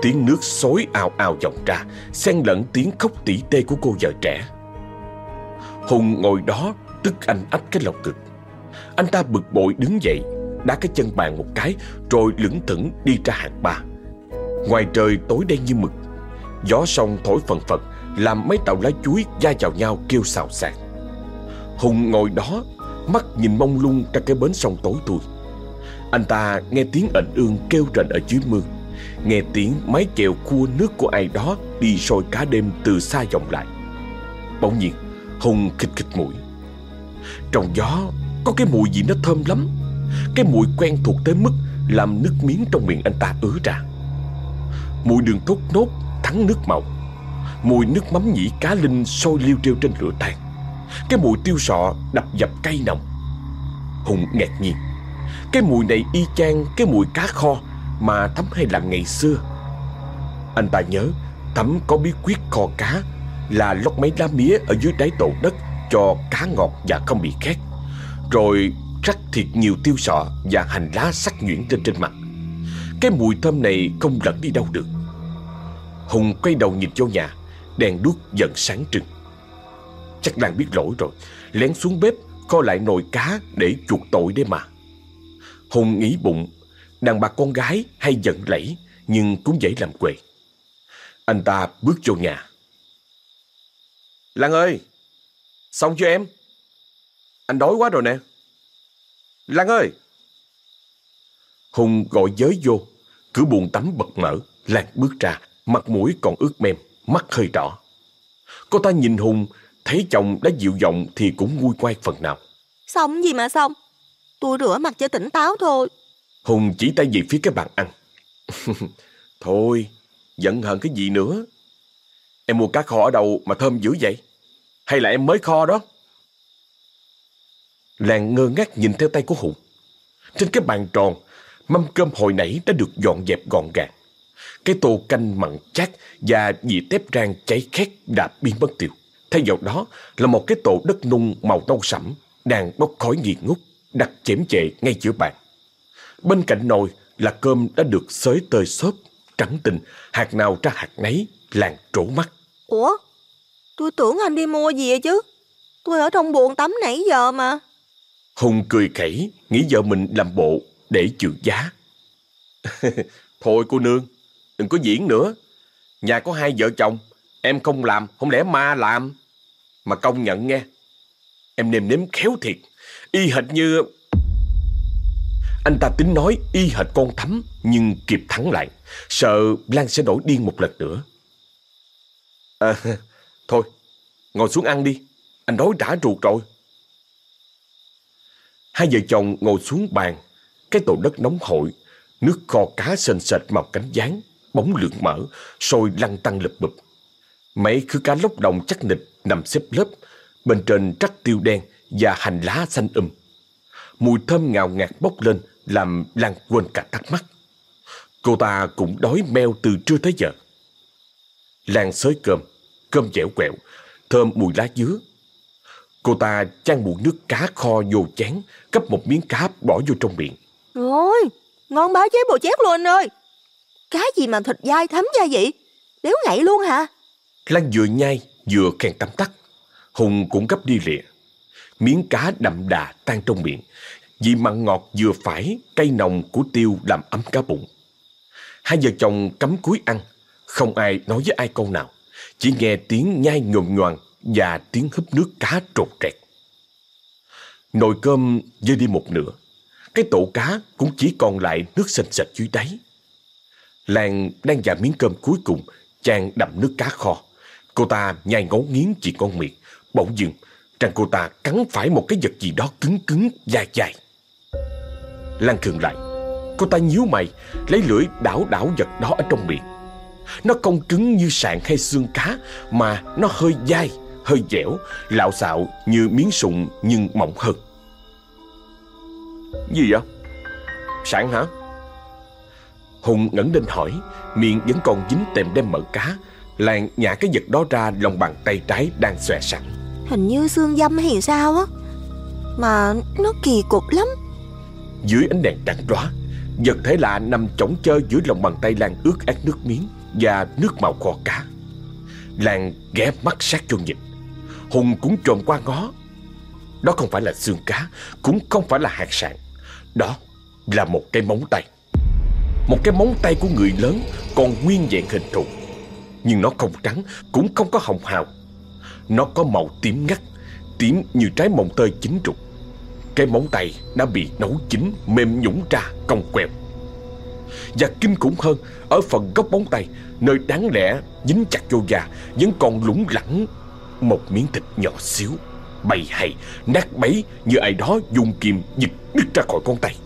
Tiếng nước xối ào ào vọng ra, xen lẫn tiếng khóc tỉ tê của cô vợ trẻ. Hùng ngồi đó, tức anh ách cái lòng cực. Anh ta bực bội đứng dậy, đá cái chân bàn một cái Rồi lững thững đi ra hàng ba. Ngoài trời tối đen như mực Gió sông thổi phần phật Làm mấy tàu lá chuối da vào nhau kêu xào xạc. Hùng ngồi đó Mắt nhìn mông lung ra cái bến sông tối thui. Anh ta nghe tiếng ệnh ương kêu rền ở dưới mương Nghe tiếng máy chèo cua nước của ai đó Đi sôi cá đêm từ xa vọng lại. Bỗng nhiên Hùng khịch khịch mũi. Trong gió có cái mùi gì nó thơm lắm. Cái mùi quen thuộc tới mức Làm nước miếng trong miệng anh ta ứa ra. Mùi đường thốt nốt, Thắng nước màu. Mùi nước mắm nhĩ cá linh sôi liêu triêu trên lửa than Cái mùi tiêu sọ đập dập cay nồng. Hùng ngạc nhiên. Cái mùi này y chang cái mùi cá kho Mà Thắm hay làm ngày xưa. Anh ta nhớ, Thắm có bí quyết kho cá Là lót mấy lá mía ở dưới đáy tổ đất Cho cá ngọt và không bị khét. Rồi rắc thiệt nhiều tiêu sọ Và hành lá sắc nhuyễn trên trên mặt. Cái mùi thơm này không lẫn đi đâu được. Hùng quay đầu nhìn vô nhà, Đèn đuốc dần sáng trưng. Chắc đang biết lỗi rồi, Lén xuống bếp kho lại nồi cá Để chuộc tội đấy mà. Hùng nghĩ bụng, Đàn bà con gái hay giận lẫy, Nhưng cũng dễ làm quệ. Anh ta bước vô nhà. Lan ơi, Xong chưa em? Anh đói quá rồi nè. Lan ơi! Hùng gọi giới vô Cửa buồn tắm bật mở Lan bước ra Mặt mũi còn ướt mem Mắt hơi đỏ. Cô ta nhìn Hùng Thấy chồng đã dịu giọng Thì cũng nguôi quay phần nào.
Xong gì mà xong? Tôi rửa mặt cho tỉnh táo thôi.
Hùng chỉ tay về phía cái bàn ăn. Thôi Giận hờn cái gì nữa? Em mua cá kho ở đâu mà thơm dữ vậy? Hay là em mới kho đó làng ngơ ngác nhìn theo tay của Hùng. Trên cái bàn tròn, Mâm cơm hồi nãy đã được dọn dẹp gọn gàng. Cái tô canh mặn chát Và dĩa tép rang cháy khét đã biến mất tiêu. Thay vào đó là một cái tổ đất nung màu nâu sẫm Đang bốc khói nghi ngút, Đặt chém chệ ngay giữa bàn. Bên cạnh nồi là cơm đã được xới tơi xốp, Trắng tình Hạt nào ra hạt nấy, Làng trổ mắt.
Ủa? Tôi tưởng anh đi mua gì vậy chứ. Tôi ở trong buồng tắm nãy giờ mà.
Hùng cười khẩy, Nghĩ vợ mình làm bộ để chịu giá. Thôi cô nương, Đừng có diễn nữa. Nhà có hai vợ chồng, Em không làm, Không lẽ ma làm? Mà công nhận nghe, Em nêm nếm khéo thiệt. Y hệt như, Anh ta tính nói y hệt con thắm, Nhưng kịp thắng lại, Sợ Lan sẽ nổi điên một lần nữa. À Thôi, Ngồi xuống ăn đi, Anh đói đã ruột rồi. Hai vợ chồng ngồi xuống bàn. Cái tổ đất nóng hổi. Nước kho cá sền sệt màu cánh gián, Bóng lượng mỡ Sôi lăn tăng lập bụp. Mấy khứ cá lóc đồng chắc nịch Nằm xếp lớp, Bên trên trắc tiêu đen Và hành lá xanh um. Mùi thơm ngào ngạt bốc lên, Làm Lan quên cả thắc mắc. Cô ta cũng đói meo từ trưa tới giờ. Lan xới cơm Cơm dẻo quẹo, Thơm mùi lá dứa. Cô ta chan muỗng nước cá kho vô chén Cấp một miếng cá bỏ vô trong miệng.
Rồi Ngon bá chế bồ chét luôn anh ơi. Cái gì mà thịt dai thấm gia vị Béo ngậy luôn hả?
Lan vừa nhai vừa khen tắm tắt Hùng cũng gấp đi lịa Miếng cá đậm đà tan trong miệng. Vị mặn ngọt vừa phải Cây nồng của tiêu làm ấm cá bụng. Hai vợ chồng cắm cúi ăn. Không ai nói với ai câu nào. Chỉ nghe tiếng nhai nhồm nhoàng và tiếng húp nước cá trột trẹt. Nồi cơm dơ đi một nửa, Cái tổ cá cũng chỉ còn lại nước sền sệt dưới đáy. Lan đang dạ miếng cơm cuối cùng chàng đậm nước cá kho. Cô ta nhai ngấu nghiến chỉ con miệng Bỗng dừng, Rằng cô ta cắn phải một cái vật gì đó cứng cứng, dài dài. Lan khựng lại, Cô ta nhíu mày, Lấy lưỡi đảo đảo vật đó ở trong miệng. Nó không cứng như sạn hay xương cá Mà nó hơi dai. Hơi dẻo Lạo xạo như miếng sụng nhưng mỏng hơn. Gì vậy? Sạn hả? Hùng ngẩng lên hỏi Miệng vẫn còn dính tèm đem mỡ cá Lan nhả cái vật đó ra lòng bàn tay trái đang xòe sẵn.
Hình như xương dâm hay sao á? Mà nó kỳ cục lắm.
Dưới ánh đèn trắng đoá Vật thể lạ nằm chỏng chơ dưới lòng bàn tay Lan ướt át nước miếng Và nước màu kho cá. Lan ghé mắt sát vô nhìn Hùng cũng tròn qua ngó Đó không phải là xương cá Cũng không phải là hạt sạn Đó là một cái móng tay. Một cái móng tay của người lớn còn nguyên vẹn hình thù. Nhưng nó không trắng, cũng không có hồng hào. Nó có màu tím ngắt, tím như trái mồng tơi chín trục Cái móng tay đã bị nấu chín, mềm nhũng ra, cong quẹo. Và kinh khủng hơn, ở phần gốc móng tay, nơi đáng lẽ dính chặt vô da, vẫn còn lủng lẳng một miếng thịt nhỏ xíu, bay hay, nát bấy như ai đó dùng kim giật đứt ra khỏi con tay.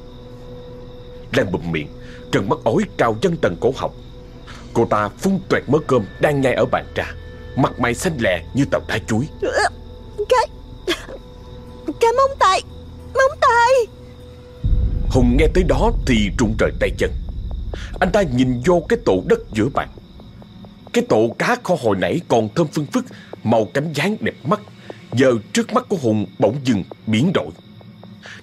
Lan bụm miệng, trần mắt ối trào chân tầng cổ họng. Cô ta phun toẹt mớ cơm đang nhai ở bàn trà, mặt mày xanh lè như tàu đá chuối.
Cái... Cái móng tay... Móng tay...
Hùng nghe tới đó thì trụng trời tay chân. Anh ta nhìn vô cái tổ đất giữa bàn. Cái tổ cá kho hồi nãy còn thơm phương phức, màu cánh gián đẹp mắt. Giờ trước mắt của Hùng bỗng dừng biến đổi.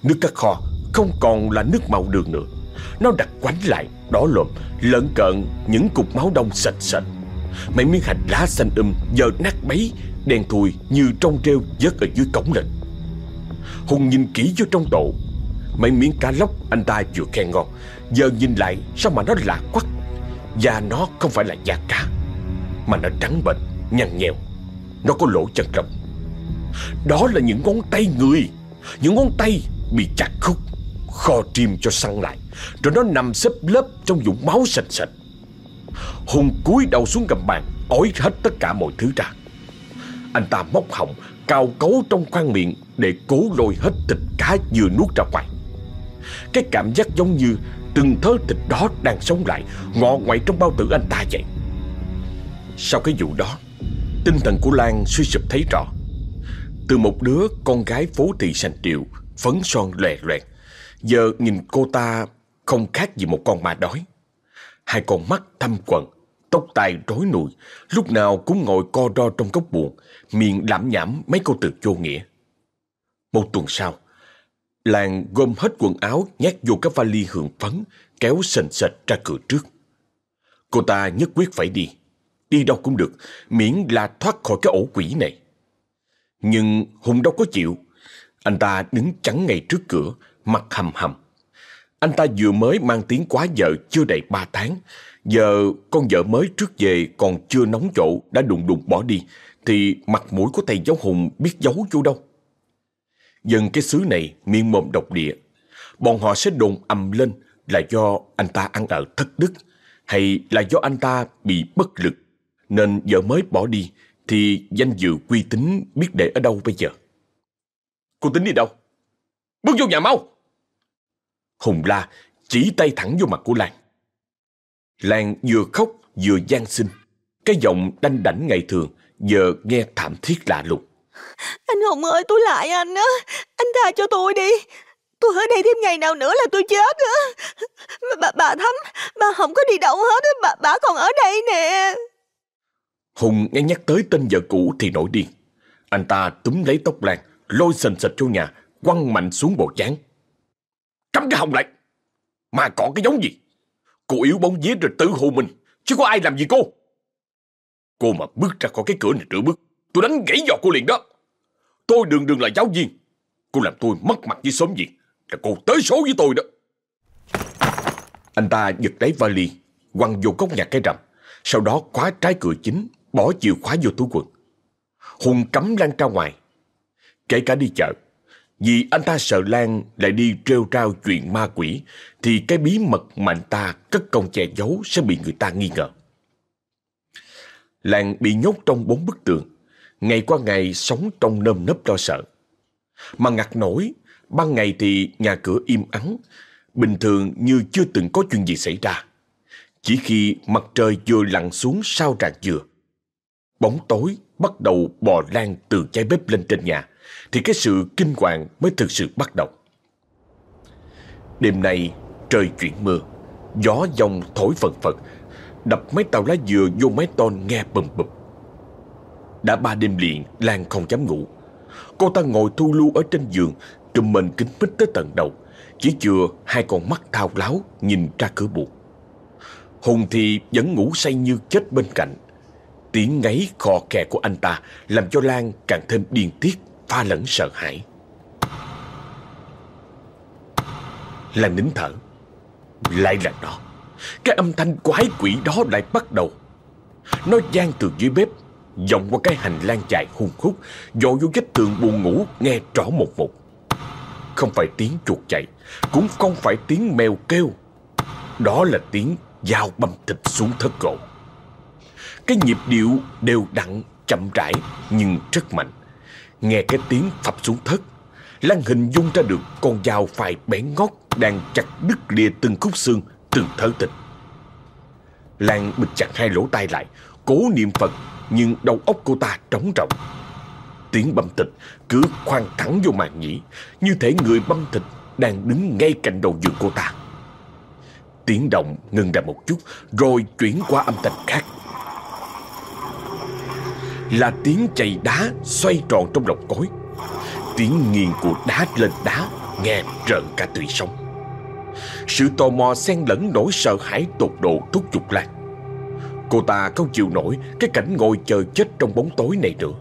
Nước cá kho không còn là nước màu đường nữa. Nó đặc quánh lại, đỏ lộm, lợn cợn những cục máu đông sạch sạch. Mấy miếng hành lá xanh um giờ nát bấy, đen thui như trong rêu vớt ở dưới cổng lên. Hùng nhìn kỹ vô trong tổ Mấy miếng cá lóc anh ta vừa khen ngon Giờ nhìn lại sao mà nó lạ quắc Da nó không phải là da cá Mà nó trắng bệnh nhăn nhèo nó có lỗ chân rộng Đó là những ngón tay người. Những ngón tay bị chặt khúc, Kho chim cho săn lại. Rồi nó nằm xếp lớp trong vũng máu sạch sạch Hùng cúi đầu xuống gầm bàn, Ói hết tất cả mọi thứ ra. Anh ta móc họng Cào cấu trong khoang miệng Để cố lôi hết thịt cá vừa nuốt ra ngoài. Cái cảm giác giống như Từng thớ thịt đó đang sống lại, Ngọ ngoại trong bao tử anh ta vậy. Sau cái vụ đó Tinh thần của Lan suy sụp thấy rõ. Từ một đứa con gái phố thị sành triệu Phấn son lòe loẹt. Giờ nhìn cô ta không khác gì một con ma đói. Hai con mắt thâm quần Tóc tai rối nùi, Lúc nào cũng ngồi co ro trong góc buồn, Miệng lảm nhảm mấy câu từ vô nghĩa. Một tuần sau, Lan gom hết quần áo, Nhét vô cái vali hưởng phấn, Kéo sền sệt ra cửa trước. Cô ta nhất quyết phải đi. Đi đâu cũng được, Miễn là thoát khỏi cái ổ quỷ này. Nhưng Hùng đâu có chịu. Anh ta đứng chắn ngay trước cửa, Mặt hầm hầm. Anh ta vừa mới mang tiếng quá vợ chưa đầy ba tháng. Giờ con vợ mới trước về còn chưa nóng chỗ, đã đùng đùng bỏ đi. Thì mặt mũi của thầy giáo Hùng biết giấu vô đâu. Dân cái xứ này miệng mồm độc địa. Bọn họ sẽ đồn ầm lên là do anh ta ăn ở thất đức, hay là do anh ta bị bất lực nên vợ mới bỏ đi thì danh dự uy tín biết để ở đâu bây giờ. Cô tính đi đâu? Bước vô nhà mau! Hùng la chỉ tay thẳng vô mặt của Lan. Lan vừa khóc vừa gian xin. Cái giọng đanh đảnh ngày thường giờ nghe thảm thiết lạ lùng.
Anh Hùng ơi tôi lại anh á. Anh tha cho tôi đi. Tôi ở đây thêm ngày nào nữa là tôi chết á. Bà, bà Thắm, bà không có đi đâu hết á. Bà, bà còn ở đây nè.
Hùng nghe nhắc tới tên vợ cũ thì nổi điên. Anh ta túm lấy tóc Lan, lôi sình sệt vô nhà, quăng mạnh xuống bộ chán. Cắm cái hồng lại! Mà có cái giống gì? Cô yếu bóng vía rồi tự hù mình, chứ có ai làm gì cô? Cô mà bước ra khỏi cái cửa này nửa bước, tôi đánh gãy giò cô liền đó. Tôi đường đường là giáo viên. Cô làm tôi mất mặt với xóm gì, là cô tới số với tôi đó. Anh ta giật lấy vali, quăng vô góc nhà cái rầm, sau đó khóa trái cửa chính, bỏ chìa khóa vô túi quần. Hùng cấm Lan ra ngoài, kể cả đi chợ. Vì anh ta sợ Lan lại đi trêu trao chuyện ma quỷ, thì cái bí mật mà anh ta cất công che giấu sẽ bị người ta nghi ngờ. Lan bị nhốt trong bốn bức tường, ngày qua ngày sống trong nơm nớp lo sợ. Mà ngặt nổi, ban ngày thì nhà cửa im ắng, bình thường như chưa từng có chuyện gì xảy ra. Chỉ khi mặt trời vừa lặn xuống sau rạng dừa, bóng tối bắt đầu bò lan từ chai bếp lên trên nhà, thì cái sự kinh hoàng mới thực sự bắt đầu. Đêm nay trời chuyển mưa, gió dòng thổi phần phật, đập mấy tàu lá dừa vô mái tôn nghe bùm bụp. Đã ba đêm liền, Lan không dám ngủ. Cô ta ngồi thu lưu ở trên giường, trùm mình kính mít tới tận đầu, chỉ chừa hai con mắt thao láo nhìn ra cửa buồn. Hùng thì vẫn ngủ say như chết bên cạnh. Tiếng ngáy khò khè của anh ta làm cho Lan càng thêm điên tiết, pha lẫn sợ hãi. Lan nín thở, Lại là nó. Cái âm thanh quái quỷ đó lại bắt đầu. Nó gian từ dưới bếp vọng qua cái hành lang dài hung khúc Dội vô vách tường buồn ngủ Nghe rõ một một. Không phải tiếng chuột chạy Cũng không phải tiếng mèo kêu. Đó là tiếng dao băm thịt xuống thất gỗ cái nhịp điệu đều đặn, chậm rãi, Nhưng rất mạnh. Nghe cái tiếng phập xuống thất Lan hình dung ra được con dao phai bén ngót Đang chặt đứt lìa từng khúc xương, Từng thớ thịt. Lan bịt chặt hai lỗ tai lại, Cố niệm Phật, Nhưng đầu óc cô ta trống rỗng. Tiếng băm thịt cứ khoan thẳng vô màn nhĩ, Như thể người băm thịt Đang đứng ngay cạnh đầu giường cô ta. Tiếng động ngừng lại một chút, Rồi chuyển qua âm thanh khác. Là tiếng chày đá xoay tròn trong lòng cối. Tiếng nghiền của đá lên đá, Nghe rợn cả tùy sống. Sự tò mò xen lẫn nỗi sợ hãi tột độ thúc giục Lan. Cô ta không chịu nổi Cái cảnh ngồi chờ chết trong bóng tối này nữa.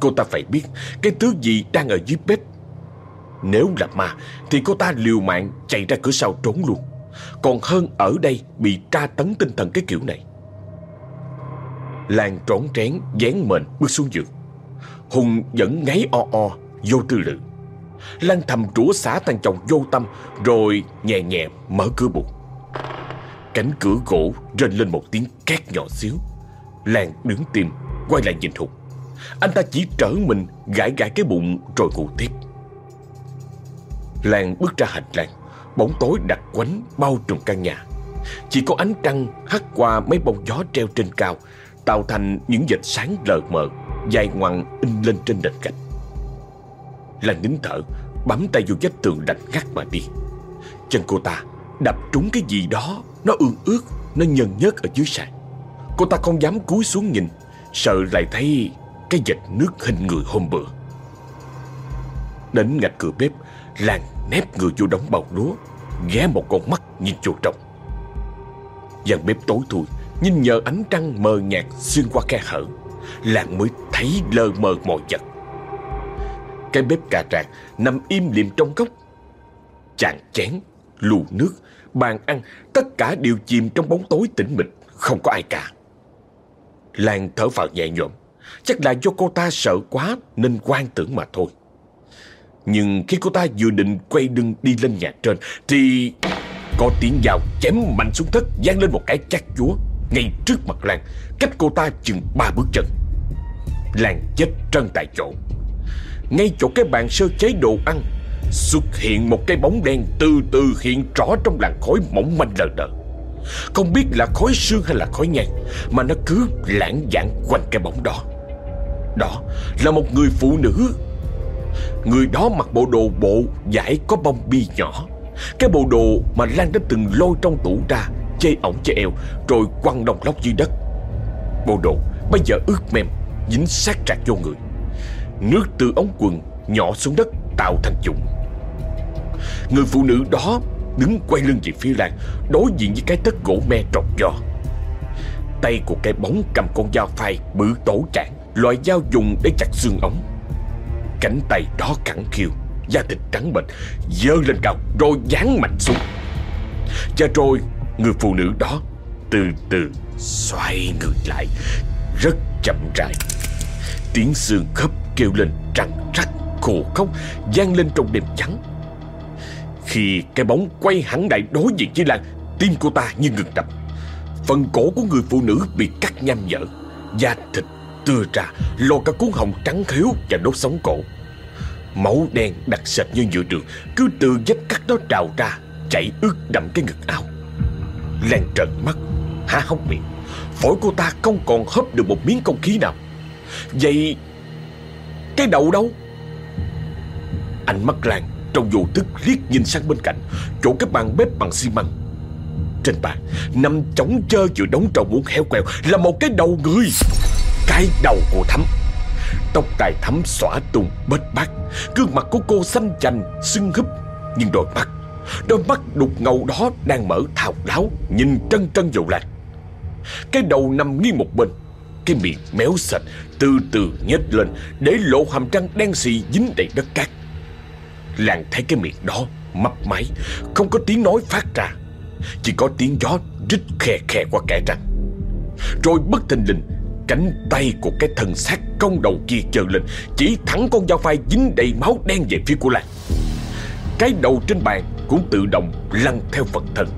Cô ta phải biết Cái thứ gì đang ở dưới bếp. Nếu là ma, Thì cô ta liều mạng chạy ra cửa sau trốn luôn. Còn hơn ở đây Bị tra tấn tinh thần cái kiểu này. Lan trốn trén, Dán mền, bước xuống giường. Hùng vẫn ngáy o o, Vô tư lự. Lan thầm trũa xả thằng chồng vô tâm, Rồi nhẹ nhẹ mở cửa buồn Cánh cửa gỗ rên lên một tiếng két nhỏ xíu. Lan đứng tim Quay lại nhìn Hùng. Anh ta chỉ trở mình, gãi gãi cái bụng, rồi ngủ tiếp. Lan bước ra hành lang. Bóng tối đặc quánh bao trùm căn nhà. Chỉ có ánh trăng hắt qua mấy bông gió treo trên cao Tạo thành những vệt sáng lờ mờ, Dài ngoằng in lên trên nền gạch. Lan nín thở, Bấm tay vô vách tường lạnh ngắt mà đi. Chân cô ta đập trúng cái gì đó, Nó ương ướt Nó nhần nhớt ở dưới sàn. Cô ta không dám cúi xuống nhìn, Sợ lại thấy cái vệt nước hình người hôm bữa. Đến ngạch cửa bếp Lan nép người vô đóng bầu lúa, Ghé một con mắt nhìn chuột trồng dàn bếp tối thui nhìn nhờ ánh trăng mờ nhạt xuyên qua khe hở làng mới thấy lờ mờ mọi vật Cái bếp cà rạc nằm im liệm trong góc. Chàng chén, lù nước, bàn ăn Tất cả đều chìm trong bóng tối tĩnh mịch Không có ai cả. Lan thở vào nhẹ nhõm Chắc là do cô ta sợ quá Nên quan tưởng mà thôi. Nhưng khi cô ta vừa định quay lưng đi lên nhà trên Thì có tiếng dao chém mạnh xuống thất, vang lên một cái chát chúa. Ngay trước mặt Lan Cách cô ta chừng ba bước chân. Lan chết trân tại chỗ. Ngay chỗ cái bàn sơ chế đồ ăn, Xuất hiện một cái bóng đen từ từ hiện rõ trong làn khói mỏng manh lờ đờ. Không biết là khói sương hay là khói nhang, Mà nó cứ lãng dạng quanh cái bóng đó. Đó là một người phụ nữ. Người đó mặc bộ đồ bộ giải có bông bi nhỏ. Cái bộ đồ mà Lan đã từng lôi trong tủ ra Chê ổng chê eo, Rồi quăng đồng lóc dưới đất. Bộ đồ bây giờ ướt mềm, Dính sát rạc vô người. Nước từ ống quần nhỏ xuống đất Tạo thành chủng Người phụ nữ đó đứng quay lưng về phía Lan Đối diện với cái tất gỗ me trọc giò Tay của cái bóng cầm con dao phai bự tổ trạng Loại dao dùng để chặt xương ống. Cánh tay đó cẳng khiêu Da thịt trắng bệch, Dơ lên cao, rồi dán mạnh xuống. Và rồi người phụ nữ đó Từ từ xoay người lại, Rất chậm rãi. Tiếng xương khớp kêu lên răng rắc, khô khóc vang lên trong đêm trắng. Khi cái bóng quay hẳn lại đối diện với Lan Tim cô ta như ngừng đập. Phần cổ của người phụ nữ bị cắt nham nhở, Da thịt tưa ra Lột cả cuốn hồng trắng khiếu và đốt sống cổ. Máu đen đặc sệt như nhựa đường, Cứ từ vết cắt đó trào ra, Chảy ướt đậm cái ngực áo Lan trợn mắt, Há hốc miệng. Phổi cô ta không còn hấp được một miếng không khí nào. Vậy Cái đầu đâu? Ánh mắt Lan trong vô thức liếc nhìn sang bên cạnh, Chỗ cái bàn bếp bằng xi măng. Trên bàn, Nằm chống chơ giữa đống trầu muốn heo quẹo Là một cái đầu người. Cái đầu của Thắm. Tóc tài Thắm xõa tung bết bát. Gương mặt của cô xanh chành, Sưng húp, Nhưng đôi mắt Đôi mắt đục ngầu đó đang mở thao láo, Nhìn trân trân vào lạc. Cái đầu nằm nghiêng một bên, Cái miệng méo sạch Từ từ nhếch lên, Để lộ hàm răng đen xì dính đầy đất cát. Làng thấy cái miệng đó, mấp máy, Không có tiếng nói phát ra, Chỉ có tiếng gió rít khe khe qua kẻ răng Rồi bất thình lình, Cánh tay của cái thần xác công đầu kia trơn lên, Chỉ thẳng con dao phai dính đầy máu đen về phía của làng. Cái đầu trên bàn cũng tự động lăn theo vật thân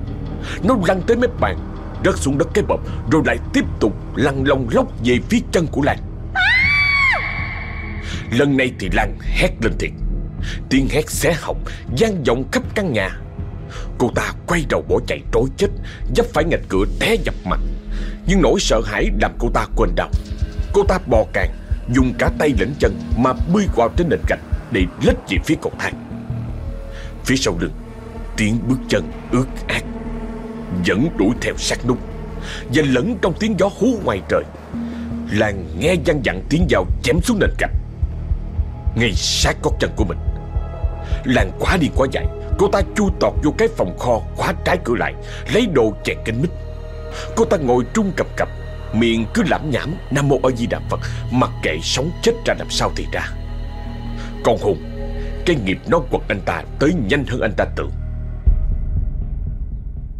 Nó lăn tới mép bàn, Rớt xuống đất cái bập Rồi lại tiếp tục lăn lông lóc về phía chân của Lan. Lần này thì Lan hét lên thiệt. Tiếng hét xé họng gian vọng khắp căn nhà. Cô ta quay đầu bỏ chạy trối chết Dấp phải ngạch cửa té dập mặt. Nhưng nỗi sợ hãi làm cô ta quên đau. Cô ta bò càng Dùng cả tay lẫn chân Mà bươi qua trên nền gạch Để lết về phía cầu thang. Phía sau lưng Tiếng bước chân ướt át, Vẫn đuổi theo sát nút Và lẫn trong tiếng gió hú ngoài trời. Làng nghe văng vẳng tiếng dao chém xuống nền gạch Ngay sát gót chân của mình, làng quá đi quá dại Cô ta chui tọt vô cái phòng kho Khóa trái cửa lại, Lấy đồ chèn kính mít. Cô ta ngồi trung cập cập, Miệng cứ lẩm nhẩm, Nam mô A Di Đà Phật. Mặc kệ sống chết ra làm sao thì ra. Còn Hùng, Cái nghiệp nó quật anh ta Tới nhanh hơn anh ta tưởng.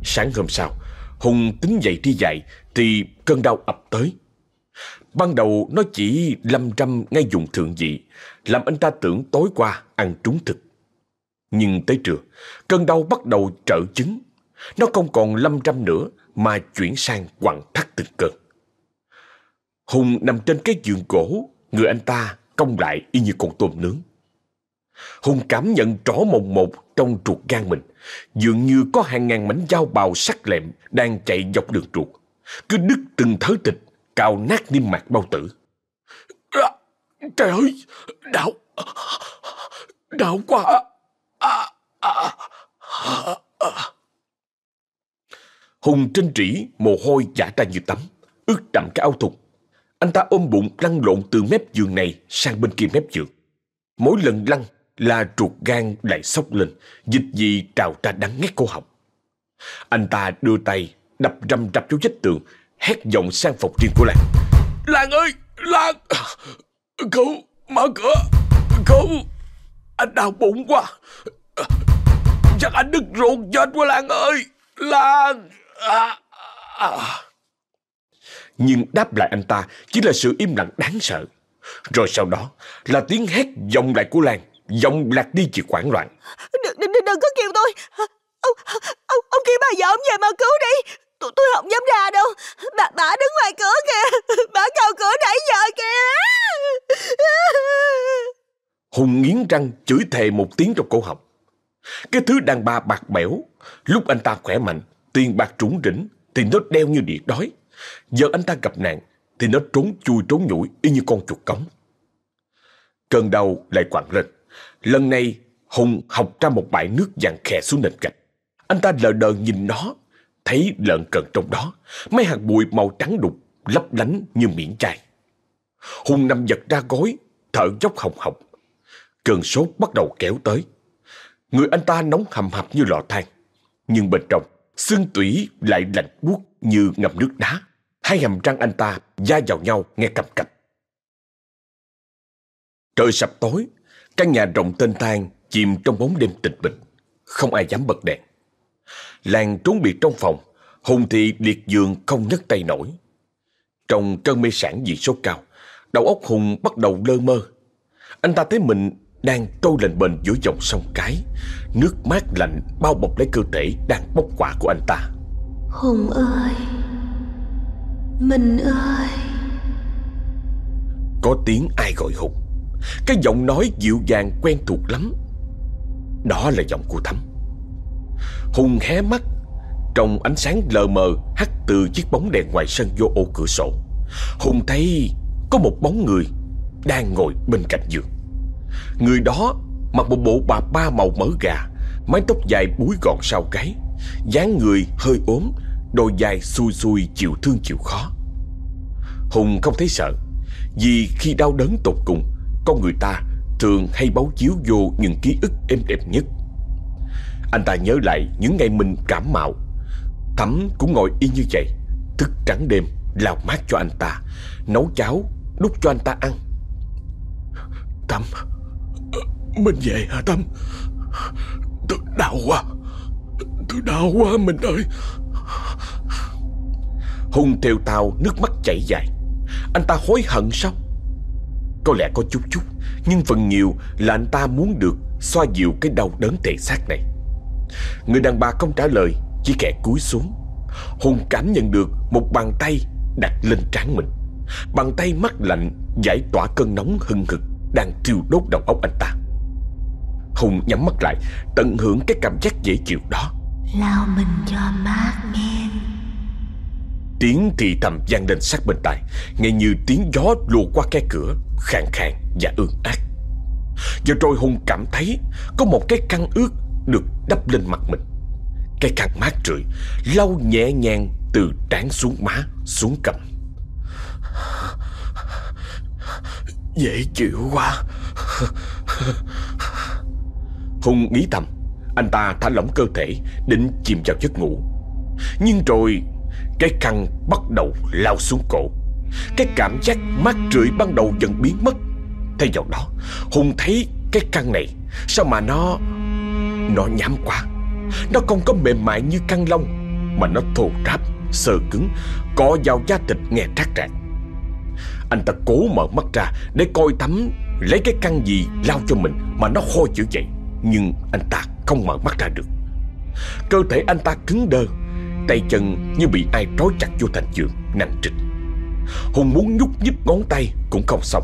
Sáng hôm sau Hùng tính dậy đi dạy Thì cơn đau ập tới Ban đầu nó chỉ lâm râm ngay dùng thượng dị Làm anh ta tưởng tối qua ăn trúng thực nhưng tới trưa, cơn đau bắt đầu trợ chứng. Nó không còn lâm râm nữa mà chuyển sang quặn thắt từng cơn. Hùng nằm trên cái giường gỗ, người anh ta cong lại y như con tôm nướng. Hùng cảm nhận rõ mồng một trong ruột gan mình, dường như có hàng ngàn mảnh dao bào sắc lẹm đang chạy dọc đường ruột, cứ đứt từng thớ thịt, cào nát niêm mạc bao tử. À, trời ơi, đau, đau quá. Hùng trên trĩ, mồ hôi chả ra như tắm, ướt đậm cái áo thùng. Anh ta ôm bụng lăn lộn từ mép giường này sang bên kia mép giường. Mỗi lần lăn là ruột gan lại sốc lên, dịch gì trào ra đắng ngắt cô học. Anh ta đưa tay, đập rầm rập vô vách tường, hét giọng sang phòng riêng của Lan. Lan ơi, Lan! Cứu, mở cửa, cứu! Anh đau bụng quá, Chắc anh đứt ruột chết quá Lan ơi Lan à, à. Nhưng đáp lại anh ta Chỉ là sự im lặng đáng sợ Rồi sau đó là tiếng hét vọng lại của Lan Giọng lạc đi chỉ hoảng loạn.
Đừng, đừng, đừng có kêu tôi. Ông, ông, ông kêu bà vợ ông về mà cứu đi. Tôi, tôi không dám ra đâu. Bà, bà đứng ngoài cửa kìa. Bà cầu cửa nãy giờ kìa.
Hùng nghiến răng chửi thề một tiếng trong cổ họng. Cái thứ đàn bà bạc bẽo, lúc anh ta khỏe mạnh, tiền bạc trũng rỉnh, thì nó đeo như điện đói. Giờ anh ta gặp nạn, thì nó trốn chui trốn nhủi y như con chuột cống. Cơn đau lại quặn lên. Lần này, Hùng học ra một bãi nước vàng khè xuống nền gạch. Anh ta lờ đờ nhìn nó, thấy lợn cần trong đó, mấy hạt bụi màu trắng đục, lấp lánh như miệng chai. Hùng nằm giật ra gối, thở dốc hồng hộc. Cơn sốt bắt đầu kéo tới. Người anh ta nóng hầm hập như lò than. Nhưng bên trong, xương tủy lại lạnh buốt như ngầm nước đá. Hai hàm răng anh ta da vào nhau nghe cầm cập. Trời sập tối, căn nhà rộng tên thang chìm trong bóng đêm tịch mịch. Không ai dám bật đèn. Lan trốn biệt trong phòng, Hùng thì liệt giường không nhấc tay nổi. Trong cơn mê sản vì sốt cao, đầu óc Hùng bắt đầu lơ mơ. Anh ta thấy mình đang trôi lên bền giữa dòng sông cái. Nước mát lạnh bao bọc lấy cơ thể đang bốc quả của anh ta.
Hùng ơi! Mình ơi!
Có tiếng ai gọi Hùng. Cái giọng nói dịu dàng quen thuộc lắm. Đó là giọng của Thắm. Hùng hé mắt trong ánh sáng lờ mờ hắt từ chiếc bóng đèn ngoài sân vô ô cửa sổ. Hùng thấy có một bóng người đang ngồi bên cạnh giường. Người đó mặc một bộ bà ba màu mỡ gà, mái tóc dài búi gọn sau cái, dáng người hơi ốm, đôi dài xui xui chịu thương chịu khó. Hùng không thấy sợ, vì khi đau đớn tột cùng, con người ta thường hay báo chiếu vô những ký ức êm đẹp nhất. Anh ta nhớ lại những ngày mình cảm mạo. Thắm cũng ngồi y như vậy, thức trắng đêm, lao mát cho anh ta, nấu cháo, đút cho anh ta ăn. Thắm, mình về hả Thắm? Tôi đau quá Tôi đau quá mình ơi Hùng theo tao nước mắt chảy dài Anh ta hối hận sao có lẽ có chút chút Nhưng phần nhiều là anh ta muốn được Xoa dịu cái đau đớn thể xác này. Người đàn bà không trả lời Chỉ kẻ cúi xuống. Hùng cảm nhận được một bàn tay đặt lên trán mình. Bàn tay mắt lạnh giải tỏa cơn nóng hừng hực Đang thiêu đốt đầu óc anh ta. Hùng nhắm mắt lại Tận hưởng cái cảm giác dễ chịu đó.
Lao mình cho mát nghe.
Tiếng thì thầm vang lên sát bên tai Nghe như tiếng gió lùa qua cái cửa Khàn khàn và ương ác. Và rồi Hùng cảm thấy Có một cái khăn ướt được đắp lên mặt mình. Cái khăn mát rượi Lau nhẹ nhàng từ trán xuống má, Xuống cầm. Dễ chịu quá. Hùng nghĩ thầm, Anh ta thả lỏng cơ thể, Định chìm vào giấc ngủ. Nhưng rồi Cái khăn bắt đầu lao xuống cổ. Cái cảm giác mát rượi ban đầu dần biến mất. Thay vào đó Hùng thấy cái căn này Sao mà nó Nó nhám quá? Nó không có mềm mại như căn lông Mà nó thô ráp, sờ cứng Cọ vào da thịt nghe rác rạc. Anh ta cố mở mắt ra Để coi tắm Lấy cái căn gì lao cho mình Mà nó khôi chữ vậy Nhưng anh ta không mở mắt ra được. Cơ thể anh ta cứng đơ Tay chân như bị ai trói chặt vô thành giường Nằm trịch. Hùng muốn nhúc nhích ngón tay cũng không xong.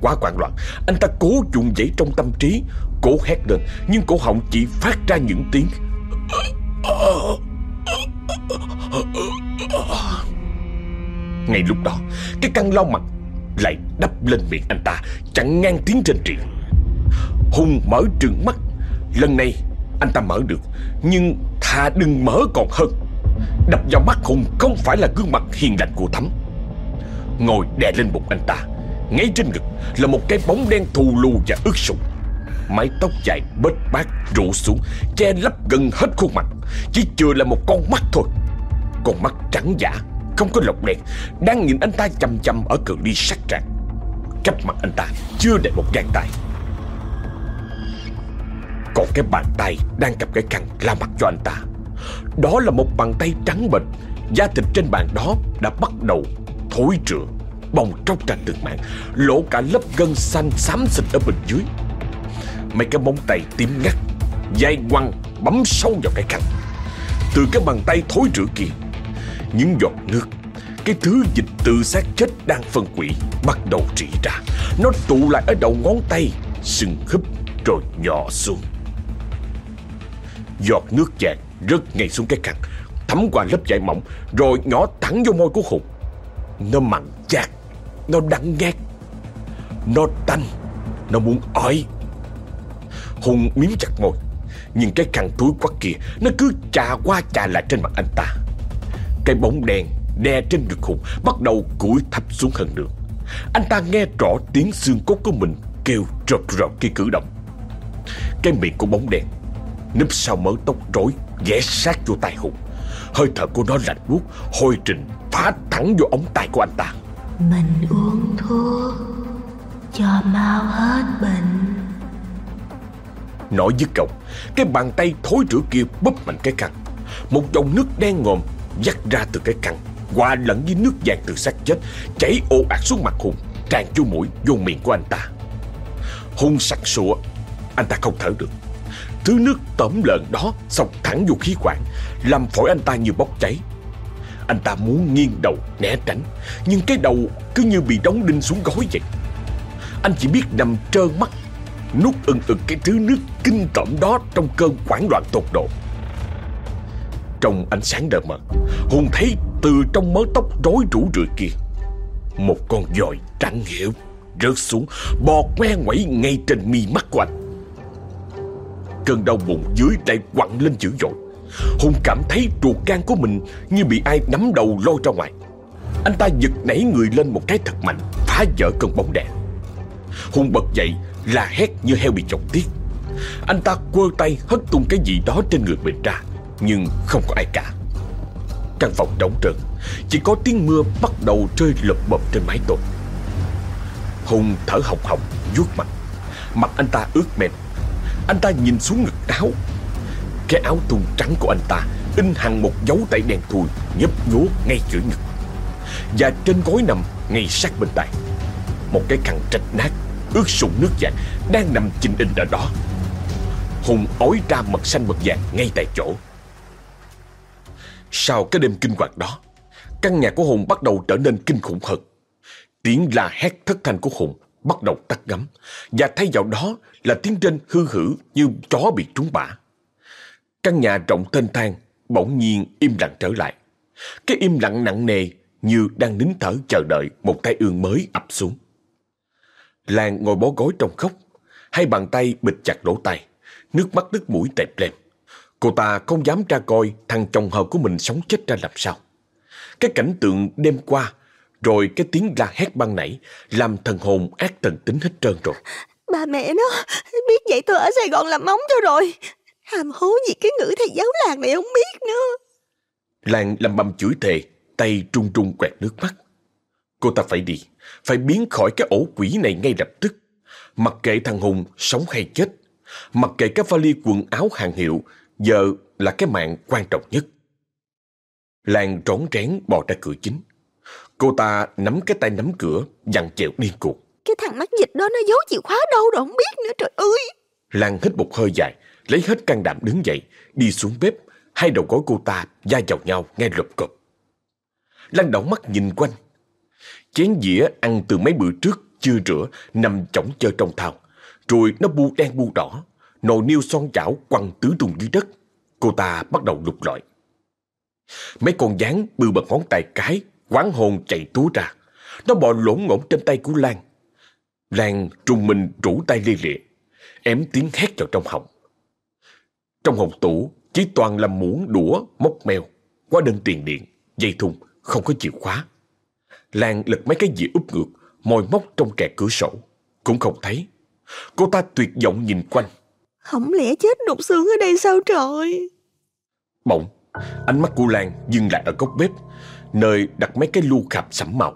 Quá hoảng loạn, Anh ta cố dùng dãy trong tâm trí, Cố hét lên, Nhưng cổ họng chỉ phát ra những tiếng. Ngay lúc đó, Cái căn lau mặt Lại đắp lên miệng anh ta Chặn ngang tiếng trên truyền Hùng mở trừng mắt, Lần này anh ta mở được, Nhưng thà đừng mở còn hơn. Đập vào mắt Hùng không phải là gương mặt hiền lành của Thắm. Ngồi đè lên bụng anh ta, Ngay trên ngực là một cái bóng đen thù lù và ướt sũng. Mái tóc dài bết bát rủ xuống, Che lấp gần hết khuôn mặt, Chỉ chừa là một con mắt thôi. Con mắt trắng giả, Không có lọc đèn, Đang nhìn anh ta chầm chầm ở cự ly sắc rạc Cách mặt anh ta chưa đầy một gang tay. Còn cái bàn tay đang cầm cái khăn la mặt cho anh ta. Đó là một bàn tay trắng bệch. Da thịt trên bàn đó đã bắt đầu thối rữa Bong tróc ra từng mạng Lỗ cả lớp gân xanh xám xịt ở bên dưới. Mấy cái móng tay tím ngắt, dai quăng, bấm sâu vào cái khăn. Từ cái bàn tay thối rữa kia, Những giọt nước, Cái thứ dịch từ xác chết đang phân quỷ Bắt đầu rỉ ra. Nó tụ lại ở đầu ngón tay Sưng húp rồi nhỏ xuống. Giọt nước vàng rớt ngay xuống cái khăn, Thấm qua lớp vải mỏng, Rồi nhỏ thẳng vô môi của Hùng. Nó mặn chát, Nó đắng ngát, Nó tanh, Nó muốn ói. Hùng miếm chặt môi Nhưng cái khăn túi quắc kia, Nó cứ chà qua chà lại trên mặt anh ta. Cái bóng đen đè trên ngực Hùng, Bắt đầu cúi thấp xuống hơn nữa. Anh ta nghe rõ tiếng xương cốt của mình Kêu rợp rợp khi cử động. Cái miệng của bóng đen, Núp sau mớ tóc rối. Ghé sát vô tay Hùng. Hơi thở của nó lạnh buốt Hôi trình phá thẳng vô ống tay của anh ta.
Mình uống thuốc Cho mau hết bệnh.
Nói dứt câu Cái bàn tay thối rữa kia bóp mạnh cái khăn. Một dòng nước đen ngòm Dắt ra từ cái khăn Hòa lẫn với nước vàng từ xác chết Chảy ồ ạt xuống mặt Hùng Tràn vô mũi vô miệng của anh ta. Hùng sặc sụa Anh ta không thở được Thứ nước tẩm lợn đó Xông thẳng vô khí quản Làm phổi anh ta như bốc cháy. Anh ta muốn nghiêng đầu né tránh, Nhưng cái đầu cứ như bị đóng đinh xuống gối vậy. Anh chỉ biết nằm trơ mắt, Nuốt ừng ực cái thứ nước kinh tởm đó Trong cơn hoảng loạn tột độ. Trong ánh sáng đờ mờ, Hùng thấy từ trong mớ tóc rối rủ rượi kia, Một con dòi trắng hiểu Rớt xuống Bò que ngoảy ngay trên mi mắt của anh. Cơn đau bụng dưới lại quặn lên dữ dội. Hùng cảm thấy ruột gan của mình Như bị ai nắm đầu lôi ra ngoài. Anh ta giật nảy người lên một cái thật mạnh, Phá vỡ cơn bóng đè. Hùng bật dậy là hét như heo bị chọc tiết. Anh ta quơ tay hất tung cái gì đó trên người mình ra, Nhưng không có ai cả. Căn phòng trống trơn, Chỉ có tiếng mưa bắt đầu rơi lụp bập trên mái tôn. Hùng thở hồng hồng vuốt mặt. Mặt anh ta ướt mềm anh ta nhìn xuống ngực áo. Cái áo thun trắng của anh ta In hẳn một dấu tay đen thui, Nhấp nhố ngay giữa ngực. Và trên gối nằm ngay sát bên tay. Một cái khăn trạch nát, Ướt sũng nước vàng Đang nằm chinh in ở đó. Hùng ói ra mật xanh mật vàng ngay tại chỗ. Sau cái đêm kinh hoàng đó, Căn nhà của Hùng bắt đầu trở nên kinh khủng hơn. Tiếng la hét thất thanh của Hùng bắt đầu tắt ngấm. Và thay vào đó là tiếng trên hư hử như chó bị trúng bả. Căn nhà rộng thênh thang bỗng nhiên im lặng trở lại. Cái im lặng nặng nề như đang nín thở chờ đợi một tai ương mới ập xuống. Lan ngồi bó gối trong khóc, Hai bàn tay bịt chặt lỗ tai, Nước mắt nước mũi tẹp lem. Cô ta không dám ra coi thằng chồng hờ của mình sống chết ra làm sao. Cái cảnh tượng đêm qua rồi cái tiếng la hét ban nãy Làm thần hồn ác thần tính hết trơn rồi.
Ba mẹ nó biết vậy tôi ở Sài Gòn làm móng cho rồi. Hàm hố gì cái ngữ thầy giáo làng này không biết nữa.
Lan lầm bầm chửi thề Tay trung trung quẹt nước mắt. Cô ta phải đi Phải biến khỏi cái ổ quỷ này ngay lập tức. Mặc kệ thằng Hùng sống hay chết Mặc kệ cái vali quần áo hàng hiệu Giờ là cái mạng quan trọng nhất. Lan trốn rén bò ra cửa chính Cô ta nắm cái tay nắm cửa Dằn chẹo điên cuồng.
Cái thằng mắt dịch đó nó giấu chìa khóa đâu rồi không biết nữa trời ơi.
Lan hít một hơi dài Lấy hết can đảm đứng dậy Đi xuống bếp Hai đầu gối cô ta da vào nhau nghe lộp cộp. Lan đảo mắt nhìn quanh. Chén dĩa ăn từ mấy bữa trước Chưa rửa Nằm chỏng chơ trong thau. Rồi nó bu đen bu đỏ Nồi niêu son chảo quăng tứ tung dưới đất. Cô ta bắt đầu lục lọi. Mấy con gián bư bằng ngón tay cái Quán hồn chạy túa ra. Nó bò lổn ngổn trên tay của Lan. Lan trùng mình rủ tay lia lịa Ém tiếng hét vào trong họng. Trong hộp tủ Chỉ toàn là muỗng đũa móc mèo Quá đơn tiền điện Dây thun không có chìa khóa. Lan lật mấy cái dĩa úp ngược Mồi móc trong kẹt cửa sổ. Cũng không thấy. Cô ta tuyệt vọng nhìn quanh.
Không lẽ chết đục xương ở đây sao trời?
Bỗng Ánh mắt của Lan dừng lại ở góc bếp Nơi đặt mấy cái lu khạp sẫm màu.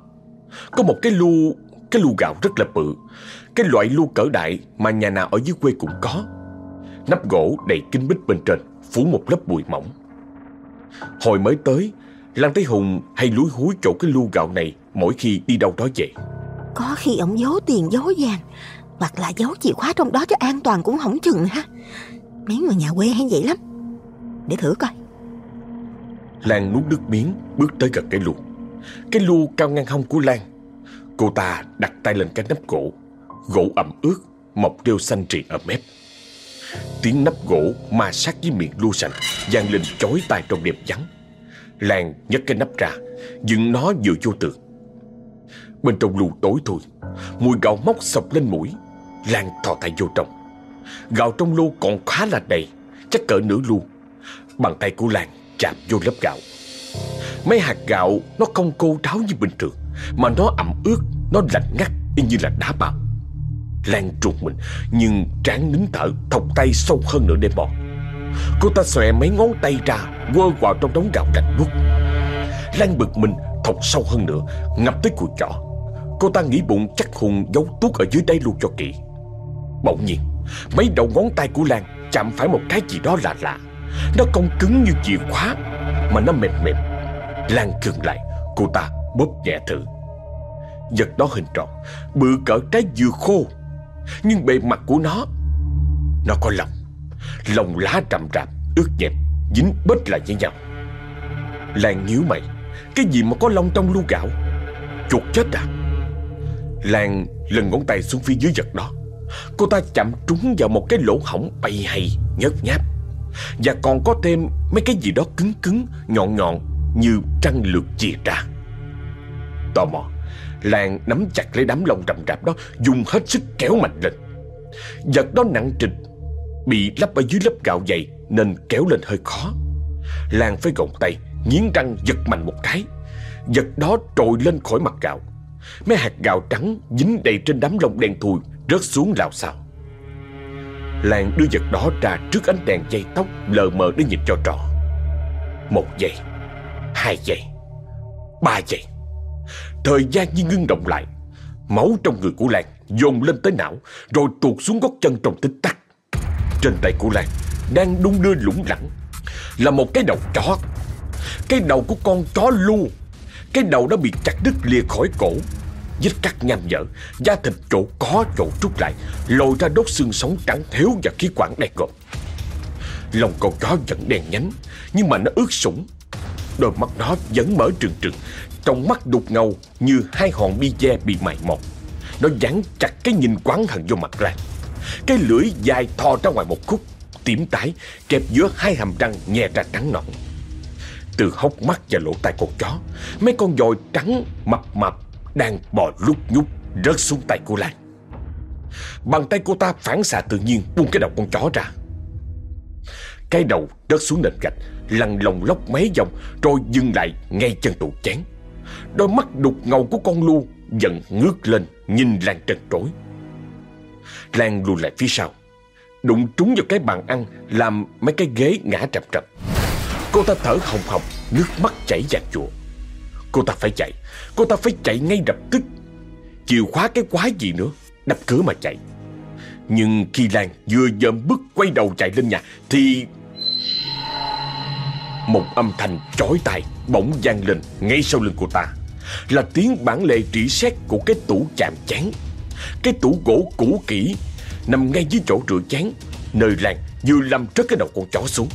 Có một cái lu Cái lu gạo rất là bự. Cái loại lu cỡ đại mà nhà nào ở dưới quê cũng có. Nắp gỗ đầy kính bích bên trên, Phủ một lớp bụi mỏng. Hồi mới tới Lan Thái Hùng hay lúi húi chỗ cái lu gạo này Mỗi khi đi đâu đó về.
Có khi ổng giấu tiền giấu vàng, Hoặc là giấu chìa khóa trong đó cho an toàn cũng không chừng ha. Mấy người nhà quê hay vậy lắm. Để thử coi.
Lan nuốt nước miếng, Bước tới gần cái lu. Cái lu cao ngang hông của Lan. Cô ta đặt tay lên cái nắp gỗ. Gỗ ẩm ướt, Mọc rêu xanh rì ở mép Tiếng nắp gỗ ma sát với miệng lu sành, vang lên chói tai trong đêm vắng. Lan nhấc cái nắp ra, Dựng nó vừa vô tường. Bên trong lu tối thôi Mùi gạo mốc sọc lên mũi. Lan thò tay vô trong. Gạo trong lu còn khá là đầy, Chắc cỡ nửa lu. Bàn tay của Lan chạm vô lớp gạo. Mấy hạt gạo nó không cô ráo như bình thường, Mà nó ẩm ướt, Nó lạnh ngắt y như là đá bạc Lan trụt mình, Nhưng tráng nín thở, Thọc tay sâu hơn nữa để bò Cô ta xòe mấy ngón tay ra, Quơ vào trong đống gạo lạnh buốt. Lan bực mình, thọc sâu hơn nữa, Ngập tới cùi chỏ. Cô ta nghĩ bụng chắc Hùng giấu tuốt ở dưới đây luôn cho kỹ. Bỗng nhiên, Mấy đầu ngón tay của Lan chạm phải một cái gì đó lạ lạ. Nó không cứng như chìa khóa, Mà nó mềm mềm, Lan cường lại. Cô ta bóp nhẹ thử. Vật đó hình tròn, Bự cỡ trái dừa khô. Nhưng bề mặt của nó Nó có lòng. Lòng lá rậm rạp, Ướt nhẹp, Dính bết lại với nhau. Lan nhíu mày, Cái gì mà có lông trong lu gạo? Chuột chết à? Lan lần ngón tay xuống phía dưới vật đó. Cô ta chạm trúng vào một cái lỗ hổng bay hay, nhớt nháp. Và còn có thêm mấy cái gì đó cứng cứng, Nhọn nhọn Như trăng lược chìa ra Tò mò Lan nắm chặt lấy đám lông rậm rạp đó, Dùng hết sức kéo mạnh lên. Vật đó nặng trịch, Bị lắp ở dưới lớp gạo dày Nên kéo lên hơi khó. Lan phải gồng tay, Nghiến răng giật mạnh một cái. Vật đó trồi lên khỏi mặt gạo. Mấy hạt gạo trắng dính đầy trên đám lông đen thui, Rớt xuống lào xào. Lan đưa vật đó ra trước ánh đèn dây tóc Lờ mờ để nhìn cho rõ. Một giây, Hai giây, Ba giây. Thời gian như ngưng động lại. Máu trong người của Lan dồn lên tới não, Rồi tuột xuống gót chân trong tích tắc. Trên tay của Lan đang đung đưa lủng lẳng. Là một cái đầu chó. Cái đầu của con chó lu. Cái đầu đã bị chặt đứt lìa khỏi cổ dứt cắt nham nhở. Da thịt chỗ có chỗ trút lại. Lồi ra đốt xương sống trắng thiếu và khí quản đen ngòm Lòng con chó vẫn đen nhánh, Nhưng mà nó ướt sũng. Đôi mắt nó vẫn mở trừng trừng. Trong mắt đục ngầu như hai hòn bi da bị mài mòn. Nó dán chặt cái nhìn quán hận vô mặt ra. Cái lưỡi dài thò ra ngoài một khúc Tím tái kẹp giữa hai hàm răng nhè ra trắng nõn. Từ hốc mắt và lỗ tai con chó, Mấy con dòi trắng mập mập đang bò lúc nhúc Rớt xuống tay cô Lan. Bàn tay cô ta phản xạ tự nhiên, Buông cái đầu con chó ra. Cái đầu rớt xuống nền gạch, Lăn lồng lóc mấy vòng, Rồi dừng lại ngay chân tủ chén. Đôi mắt đục ngầu của con lu Giận ngước lên, nhìn Lan trần trối Lan lùi lại phía sau, Đụng trúng vào cái bàn ăn, Làm mấy cái ghế ngã trầm trập. Cô ta thở hồng hồng Nước mắt chảy dạt chùa Cô ta phải chạy. Cô ta phải chạy ngay lập tức. Chìa khóa cái quái gì nữa? Đập cửa mà chạy. Nhưng khi Lan vừa dợm bước quay đầu chạy lên nhà Thì Một âm thanh chói tai bỗng vang lên ngay sau lưng cô ta. Là tiếng bản lệ rỉ sét của cái tủ chạm chán. Cái tủ gỗ cũ kỹ Nằm ngay dưới chỗ rửa chén, Nơi Lan vừa làm trớt cái đầu con chó xuống.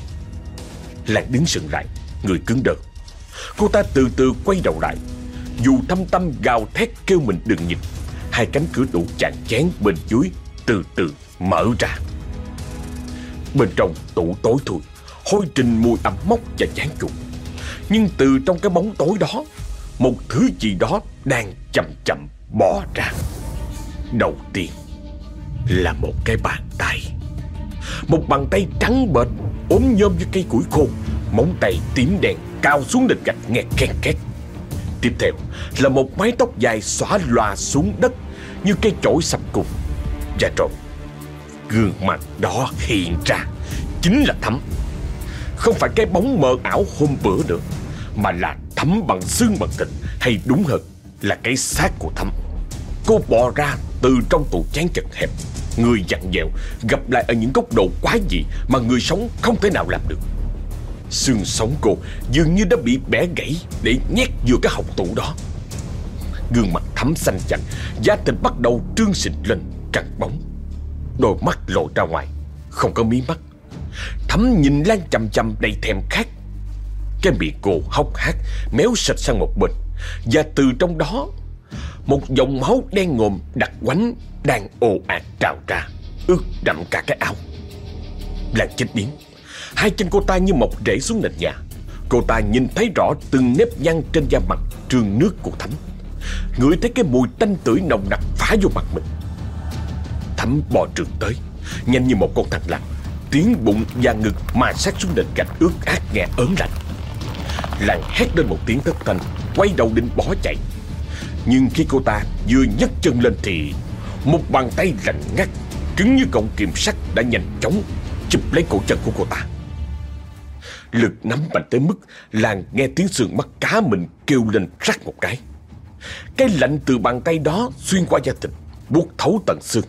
Lan đứng sững lại, Người cứng đờ. Cô ta từ từ quay đầu lại. Dù thâm tâm gào thét kêu mình đừng nhìn Hai cánh cửa tủ chạm chén bên dưới Từ từ mở ra. Bên trong tủ tối thui, Hôi trình mùi ẩm mốc và chán chuột Nhưng từ trong cái bóng tối đó, Một thứ gì đó đang chậm chậm bò ra. Đầu tiên là một cái bàn tay. Một bàn tay trắng bệch ốm nhôm như cây củi khô, Móng tay tím đen cao xuống nền gạch nghe ken két. Tiếp theo là một mái tóc dài xõa loà xuống đất Như cây chổi sập cùng. Và rồi Gương mặt đó hiện ra, Chính là Thắm. Không phải cái bóng mờ ảo hôm bữa nữa, Mà là Thắm bằng xương bằng thịt, Hay đúng hơn là cái xác của Thắm. Cô bò ra từ trong tủ chán chật hẹp, Người dặn dẹo, Gặp lại ở những góc độ quái dị Mà người sống không thể nào làm được. Xương sống cô dường như đã bị bẻ gãy Để nhét vừa cái hộc tủ đó. Gương mặt thắm xanh chạnh Da thịt bắt đầu trương xịt lên, căng bóng. Đôi mắt lộ ra ngoài, Không có mí mắt. Thắm nhìn Lan chầm chầm đầy thèm khát. Cái miệng cô hốc hác, Méo sạch sang một bên. Và từ trong đó, Một dòng máu đen ngòm đặc quánh Đang ồ ạt trào ra, Ướt đậm cả cái áo. Lan chết biến. Hai chân cô ta như mọc rễ xuống nền nhà. Cô ta nhìn thấy rõ từng nếp nhăn trên da mặt trường nước của Thắm. Ngửi thấy cái mùi tanh tưởi nồng nặc phá vô mặt mình. Thắm bò trường tới, Nhanh như một con thằng lằn. Tiếng bụng và ngực mà sát xuống nền gạch ướt át nghe ớn lạnh. Làng hét lên một tiếng thất thanh, Quay đầu định bỏ chạy. Nhưng khi cô ta vừa nhấc chân lên thì Một bàn tay lạnh ngắt, Cứng như cọng kiềm sắt đã nhanh chóng Chụp lấy cổ chân của cô ta. Lực nắm mạnh tới mức Lan nghe tiếng sườn mắt cá mình kêu lên rắc một cái. Cái lạnh từ bàn tay đó xuyên qua da thịt, Buốt thấu tận xương,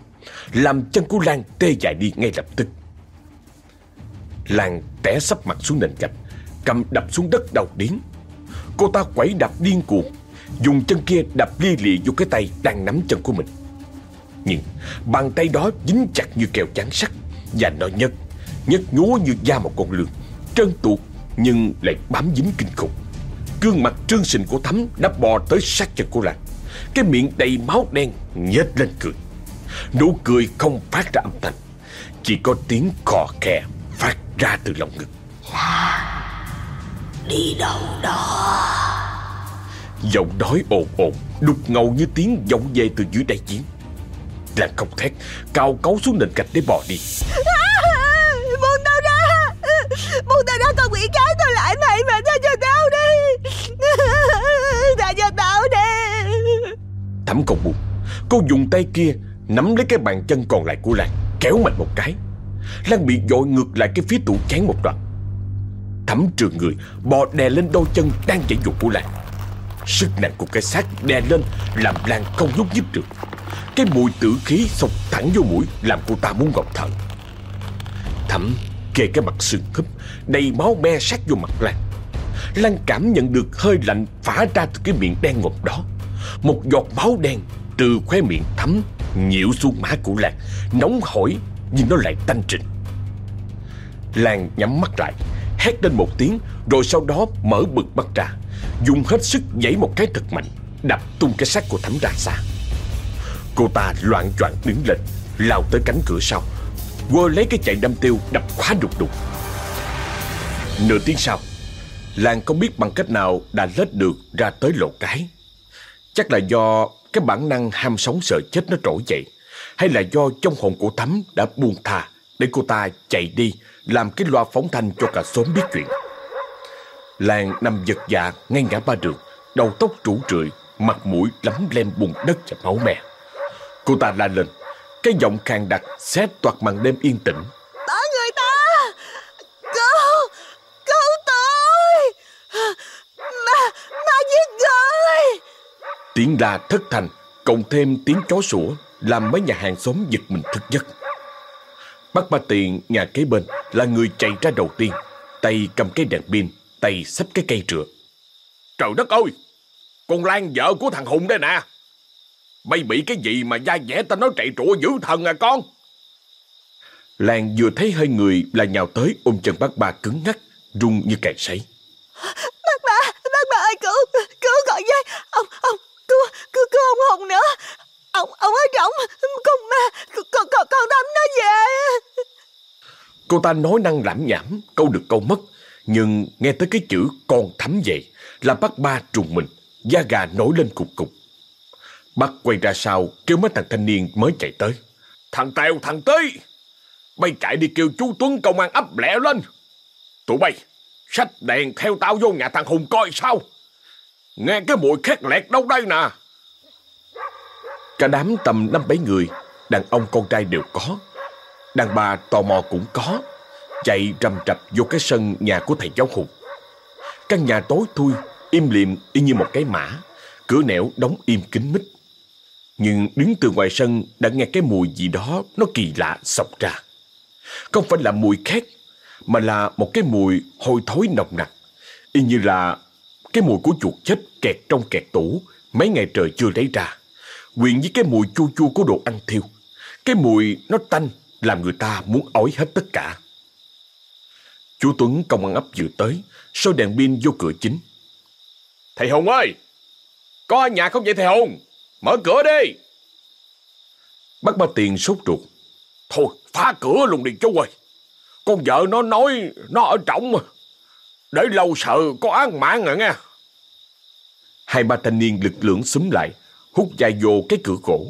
Làm chân của Lan tê dại đi ngay lập tức. Lan té sắp mặt xuống nền gạch, Cầm đập xuống đất đầu điến Cô ta quẩy đạp điên cuồng, Dùng chân kia đập lia lịa vô cái tay đang nắm chân của mình. Nhưng bàn tay đó dính chặt như kèo chắn sắt Và nó nhấc Nhấc nhúa như da một con lươn. Trơn tuột nhưng lại bám dính kinh khủng. Gương mặt trương sình của Thắm đã bò tới sát chân của Lan Cái miệng đầy máu đen nhếch lên cười. Nụ cười không phát ra âm thanh Chỉ có tiếng khò khè phát ra từ lòng ngực.
Đi đâu đó?
Giọng nói ồn ồn Đục ngầu như tiếng vọng về từ dưới đáy giếng Lan không thét Cao cấu xuống nền gạch để bò đi
Buông tao ra con quỷ cái tao lại mày mà tha cho tao đi. Tha cho tao đi.
Thắm không buồn. Cô dùng tay kia Nắm lấy cái bàn chân còn lại của Lan, Kéo mạnh một cái. Lan bị dội ngược lại cái phía tủ chén một đoạn. Thắm trường người, Bò đè lên đôi chân đang chạy dục của Lan. Sức nặng của cái xác đè lên Làm Lan không nhúc nhích được. Cái mùi tử khí sọc thẳng vô mũi Làm cô ta muốn ngọc thở. Thắm kề cái mặt sườn húp, đầy máu me sát vô mặt Lan. Lan cảm nhận được hơi lạnh phả ra từ cái miệng đen ngộp đó. Một giọt máu đen từ khóe miệng thấm nhiễu xuống má của Lan, nóng hổi nhưng nó lại tanh trịnh. Lan nhắm mắt lại, hét lên một tiếng rồi sau đó mở bực mắt ra, dùng hết sức giãy một cái thật mạnh, đập tung cái xác của Thắm ra xa. Cô ta loạn choạng đứng lên, lao tới cánh cửa sau, quơ lấy cái chạy đâm tiêu đập khóa đục đục. Nửa tiếng sau, Làng không biết bằng cách nào đã lết được ra tới lộ cái. Chắc là do cái bản năng ham sống sợ chết nó trỗi dậy, hay là do trong hồn của Thắm đã buông thà để cô ta chạy đi làm cái loa phóng thanh cho cả xóm biết chuyện. Làng nằm giật dạ ngay ngã ba đường, đầu tóc rủ rượi, mặt mũi lấm lem bùn đất và máu me. Cô ta la lên, cái giọng khàn đặc xé toạc màn đêm yên tĩnh.
Bỏ người ta! Cứu! Cứu tôi! Ma! Ma giết người!
Tiếng la thất thành, cộng thêm tiếng chó sủa, làm mấy nhà hàng xóm giật mình thức giấc. Bác Ba Tiền nhà kế bên là người chạy ra đầu tiên, tay cầm cái đèn pin, tay xách cái cây rửa. Trời đất ơi! Con Lan vợ của thằng Hùng đây nè! Mày bị cái gì mà da dẻ ta nói chạy trụa dữ thần à con? Lan vừa thấy hơi người là nhào tới ôm chân bác ba cứng ngắc, run như cày sấy.
Bác ba! Bác ba ơi cứu! Cứu gọi với! Ông! Ông! Cứu! Cứu, cứu ông Hùng nữa! Ông! Ông ở trong! Con ma! Con, con, con Thắm nó về!
Cô ta nói năng lãm nhảm, câu được câu mất, nhưng nghe tới cái chữ con thắm vậy là bác ba trùng mình, da gà nổi lên cục cục. Bác quay ra sau kêu mấy thằng thanh niên mới chạy tới. Thằng Tèo, thằng Tí, bay chạy đi kêu chú Tuấn công an ấp lẹ lên. Tụi bay, xách đèn theo tao vô nhà thằng Hùng coi sao. Nghe cái mùi khét lẹt đâu đây nè. Cả đám tầm năm bảy người, đàn ông con trai đều có. Đàn bà tò mò cũng có. Chạy rầm rập vô cái sân nhà của thầy giáo Hùng. Căn nhà tối thui, im lìm y như một cái mã. Cửa nẻo đóng im kín mít. Nhưng đứng từ ngoài sân đã nghe cái mùi gì đó nó kỳ lạ sọc ra. Không phải là mùi khét, mà là một cái mùi hôi thối nồng nặc. Y như là cái mùi của chuột chết kẹt trong kẹt tủ mấy ngày trời chưa lấy ra. Quyện với cái mùi chua chua của đồ ăn thiêu. Cái mùi nó tanh làm người ta muốn ói hết tất cả. Chú Tuấn công ăn ấp vừa tới, soi đèn pin vô cửa chính. Thầy Hùng ơi! Có ở nhà không vậy thầy Hùng? Mở cửa đi! Bác ba tiền sốt ruột. Thôi, phá cửa luôn đi chú ơi! Con vợ nó nói nó ở trọng mà. Để lâu sợ có án mạng à rồi nha. Hai ba thanh niên lực lượng xúm lại, hút dài vô cái cửa gỗ.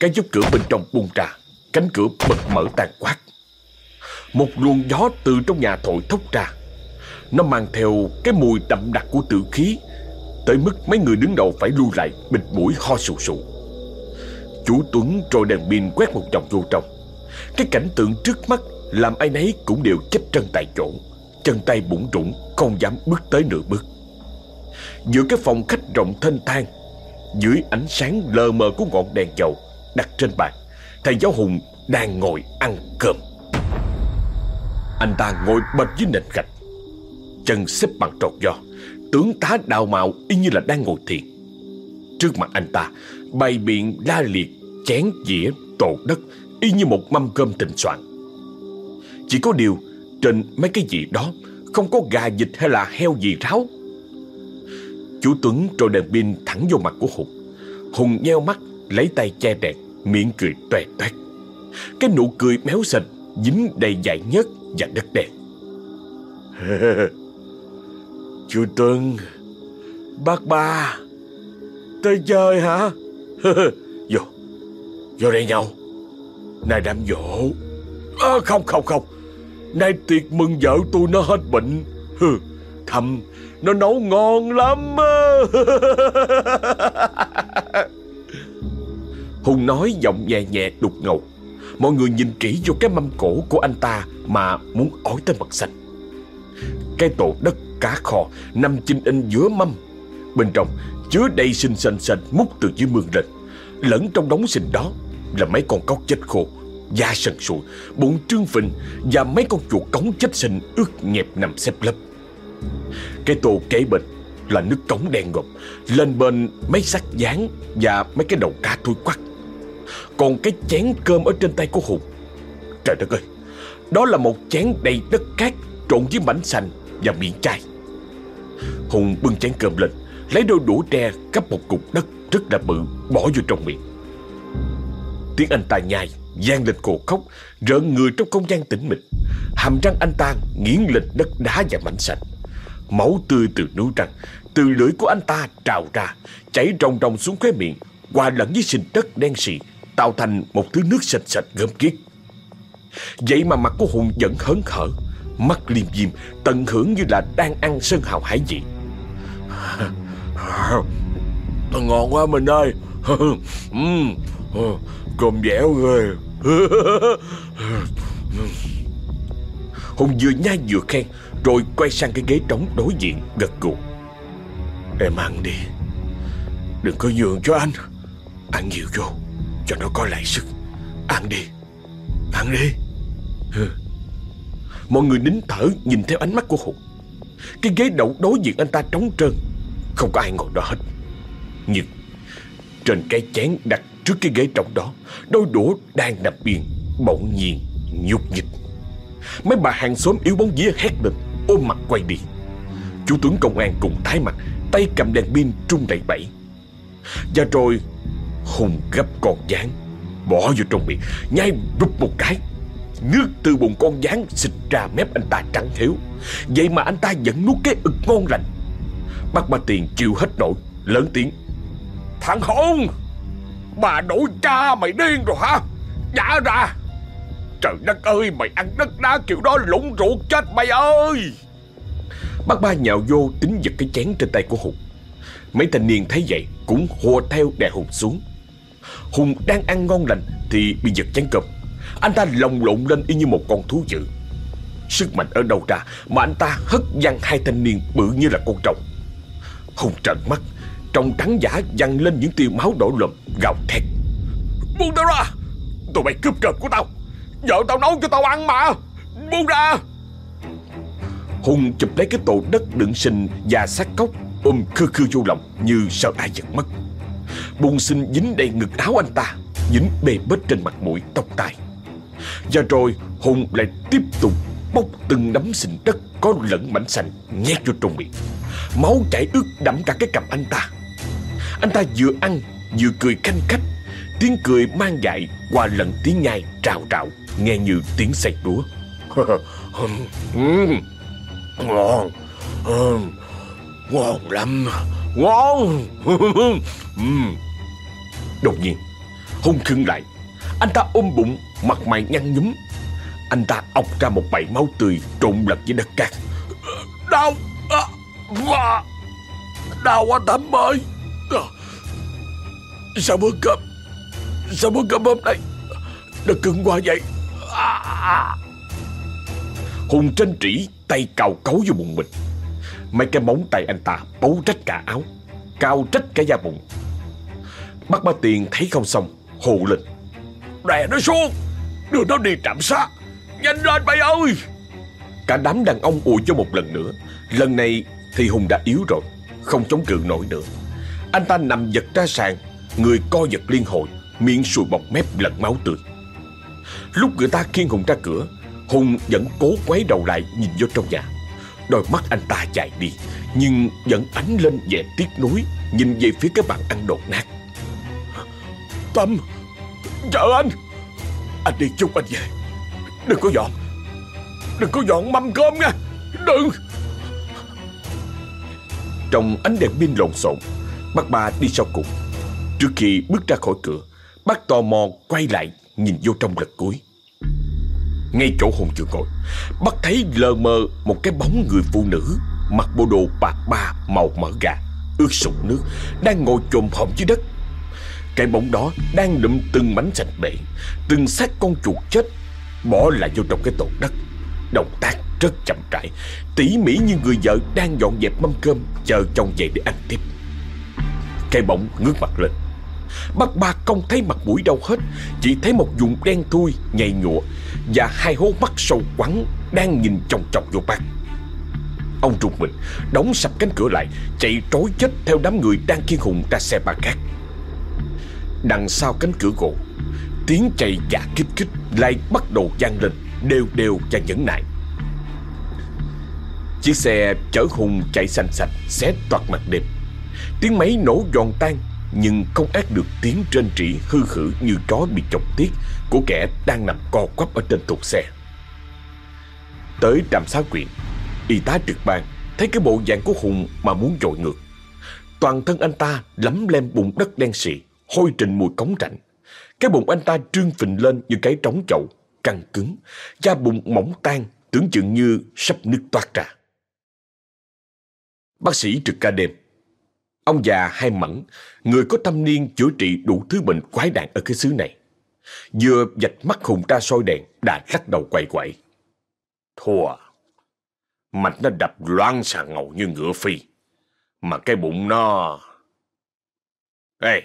Cái giúp cửa bên trong buông ra, cánh cửa bật mở tan quát. Một luồng gió từ trong nhà thổi thốc ra. Nó mang theo cái mùi đậm đặc của tử khí, tới mức mấy người đứng đầu phải lui lại, bịt mũi ho sù sụ. Chú Tuấn trôi đèn pin quét một vòng vô trong. Cái cảnh tượng trước mắt làm ai nấy cũng đều chấp chân tại chỗ, chân tay bủng rủng, không dám bước tới nửa bước. Giữa cái phòng khách rộng thênh thang, dưới ánh sáng lờ mờ của ngọn đèn dầu đặt trên bàn, thầy giáo Hùng đang ngồi ăn cơm. Anh ta ngồi bệt dưới nền gạch, chân xếp bằng trọt giò, tướng tá đào mạo y như là đang ngồi thiền. Trước mặt anh ta, bày biện la liệt, chén dĩa, tổ đất, y như một mâm cơm thịnh soạn. Chỉ có điều, trên mấy cái gì đó, không có gà vịt hay là heo gì ráo. Chú Tuấn trôi đèn pin thẳng vô mặt của Hùng. Hùng nheo mắt, lấy tay che đèn, miệng cười toe toét. Cái nụ cười méo sạch, dính đầy dại nhớt và đất đen. Chú Tuấn, bác ba, tới chơi hả? vô, vô đây nhau. Nay đám dỗ. À, không, không, không. Nay tiệc mừng vợ tôi nó hết bệnh. Thầm, nó nấu ngon lắm. Hùng nói giọng nhẹ nhẹ đục ngầu. Mọi người nhìn kỹ vô cái mâm cổ của anh ta mà muốn ói tới mặt xanh. Cái tổ đất cá kho nằm chinh in giữa mâm. Bên trong chứa đầy sinh xanh xanh múc từ dưới mương lên. Lẫn trong đống sinh đó là mấy con cóc chết khô, Da sần sùi Bụng trương phình Và mấy con chuột cống chết sinh ướt nhẹp nằm xếp lớp Cái tô kế bên là nước cống đen ngộm Lên bên mấy xác dán Và mấy cái đầu cá thui quắc Còn cái chén cơm ở trên tay của Hùng Trời đất ơi Đó là một chén đầy đất cát Trộn với mảnh xanh và miệng chai Hùng bưng chén cơm lên, Lấy đôi đũa tre cắp một cục đất Rất là bự, bỏ vô trong miệng. Tiếng anh ta nhai gian lên cổ khóc, Rợn người trong không gian tĩnh mịch. Hàm răng anh ta nghiến lên đất đá và mảnh sạch Máu tươi từ núi răng Từ lưỡi của anh ta trào ra, Chảy ròng ròng xuống khóe miệng, Hòa lẫn với sinh đất đen xì, Tạo thành một thứ nước sạch sạch gớm kiết Vậy mà mặt của Hùng vẫn hớn hở Mắt liêm diêm Tận hưởng như là đang ăn sơn hào hải vị. Ngon quá mình ơi. Cơm dẻo ghê. Hùng vừa nhai vừa khen Rồi quay sang cái ghế trống đối diện Gật gù. Em ăn đi. Đừng có nhường cho anh. Ăn nhiều vô Cho nó có lại sức. Ăn đi. Ăn đi Mọi người nín thở nhìn theo ánh mắt của Hùng. Cái ghế đậu đối diện anh ta trống trơn, Không có ai ngồi đó hết. Nhưng Trên cái chén đặt trước cái ghế trống đó, Đôi đũa đang nằm yên, Bỗng nhiên nhúc nhích. Mấy bà hàng xóm yếu bóng vía hét lên, Ôm mặt quay đi. Chú tướng công an cùng thái mặt, Tay cầm đèn pin trung đầy bẫy. Và rồi Hùng gấp con gián Bỏ vô trong miệng, Nhai rút một cái. Nước từ bụng con gián xịt ra mép anh ta trắng thiếu Vậy mà anh ta vẫn nuốt cái ực ngon lành. Bác ba tiền chịu hết nổi, Lớn tiếng. Thằng hôn Bà nội cha mày điên rồi hả? Giả ra. Trời đất ơi, mày ăn đất đá kiểu đó lũng ruột chết mày ơi. Bác ba nhào vô tính giật cái chén trên tay của Hùng. Mấy thanh niên thấy vậy Cũng hùa theo đè Hùng xuống. Hùng đang ăn ngon lành Thì bị giật chén cơm. Anh ta lồng lộn lên y như một con thú dữ. Sức mạnh ở đâu ra Mà anh ta hất văng hai thanh niên bự như là con trâu. Hùng trợn mắt Trong trắng giả văng lên những tia máu đổ lùm Gào thét. Buông tao ra! Tụi mày cướp cơm của tao! Vợ tao nấu cho tao ăn mà! Buông ra! Hùng chụp lấy cái tổ đất đựng sinh và xác cốc ôm khư khư vô lòng như sợ ai giật mất. Bùn sinh dính đầy ngực áo anh ta, dính bê bết trên mặt mũi tóc tai. Và rồi Hùng lại tiếp tục bốc từng đấm sinh đất có lẫn mảnh xanh nhét vô trong miệng. Máu chảy ướt đẫm cả cái cầm anh ta. Anh ta vừa ăn vừa cười canh khách, tiếng cười mang dại qua lẫn tiếng nhai trào trào nghe như tiếng xay đúa. ngon ngon lắm ngon đột nhiên hung khưng lại anh ta ôm bụng mặt mày nhăn nhúm. Anh ta ọc ra một bầy máu tươi trộn lẫn với đất cát. Đau à, đau quá tắm ơi. Sao bữa cơm sao bữa cơm hôm nay nó cứng quá vậy? À. à. Hùng trên trĩ tay cào cấu vô bụng mình. Mấy cái móng tay anh ta bấu rách cả áo Cao trách cả da bụng. Bác ba tiền thấy không xong Hồ lên. Đè nó xuống. Đưa nó đi trạm xá. Nhanh lên mày ơi. Cả đám đàn ông ùi cho một lần nữa. Lần này thì Hùng đã yếu rồi Không chống cự nổi nữa. Anh ta nằm giật ra sàn Người co giật liên hồi Miệng sùi bọc mép lẫn máu tươi. Lúc người ta khiêng Hùng ra cửa Hùng vẫn cố quấy đầu lại nhìn vô trong nhà. Đôi mắt anh ta chạy đi Nhưng vẫn ánh lên vẻ tiếc nuối Nhìn về phía cái bàn ăn đột nát Tâm Chờ anh anh đi chung anh về. Đừng có dọn. Đừng có dọn mâm cơm nha. Đừng. Trong ánh đèn pin lộn xộn, Bác ba đi sau cùng. Trước khi bước ra khỏi cửa, Bác tò mò quay lại Nhìn vô trong lật cuối. Ngay chỗ hồn chưa ngồi Bắt thấy lờ mờ một cái bóng người phụ nữ Mặc bộ đồ bạc ba màu mỡ gà, Ướt sũng nước, Đang ngồi chồm hòm dưới đất. Cái bóng đó đang lụm từng mảnh sạch bể, Từng xác con chuột chết, Bỏ lại vô trong cái tổ đất. Động tác rất chậm rãi, Tỉ mỉ như người vợ đang dọn dẹp mâm cơm, Chờ chồng về để ăn tiếp. Cái bóng ngước mặt lên. Bác ba không thấy mặt mũi đâu hết, Chỉ thấy một vùng đen thui, nhầy nhụa Và hai hố mắt sâu quắn Đang nhìn chòng chọc vô bác Ông trùng mình, Đóng sập cánh cửa lại, Chạy trối chết theo đám người đang kiên Hùng ra xe ba gác. Đằng sau cánh cửa gỗ Tiếng chạy và kích kích Lại bắt đầu vang lên, Đều đều và nhẫn nại. Chiếc xe chở Hùng chạy xanh xanh, Xé toạt mặt đêm. Tiếng máy nổ giòn tan, Nhưng không ác được tiếng trên trĩ hư khử Như chó bị chọc tiết Của kẻ đang nằm co quắp ở trên thùng xe. Tới trạm xá quyện Y tá trực ban Thấy cái bộ dạng của Hùng mà muốn dội ngược. Toàn thân anh ta lấm lem bùn đất đen xị Hôi trình mùi cống rạnh Cái bụng anh ta trương phình lên như cái trống chậu, Căng cứng. Da bụng mỏng tan, Tưởng chừng như sắp nứt toát ra. Bác sĩ trực ca đêm. Ông già hai mẫn Người có thâm niên chữa trị đủ thứ bệnh quái đản ở cái xứ này. Vừa dạch mắt Hùng ra soi đèn, Đã lắc đầu quay quậy. Thua. Mạch nó đập loan xà ngầu như ngựa phi. Mà cái bụng nó Ê!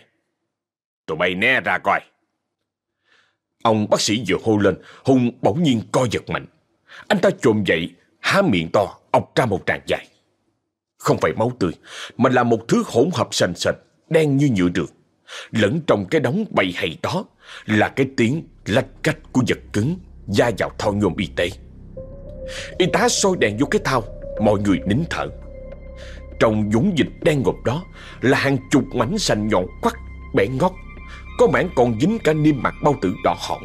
Tụi bay né ra coi. Ông bác sĩ vừa hô lên Hùng bỗng nhiên co giật mạnh. Anh ta trồm dậy, Há miệng to, ọc ra một tràng dài. Không phải máu tươi, Mà là một thứ hỗn hợp sành sạch, Đen như nhựa đường Lẫn trong cái đống bầy hay đó Là cái tiếng lách cách của vật cứng, Da vào thao nhôm y tế. Y tá soi đèn vô cái thao Mọi người nín thở. Trong dũng dịch đen ngộp đó Là hàng chục mảnh sành nhọn quắc Bẻ ngót. Có mảng còn dính cả niêm mặt bao tử đỏ hỏn.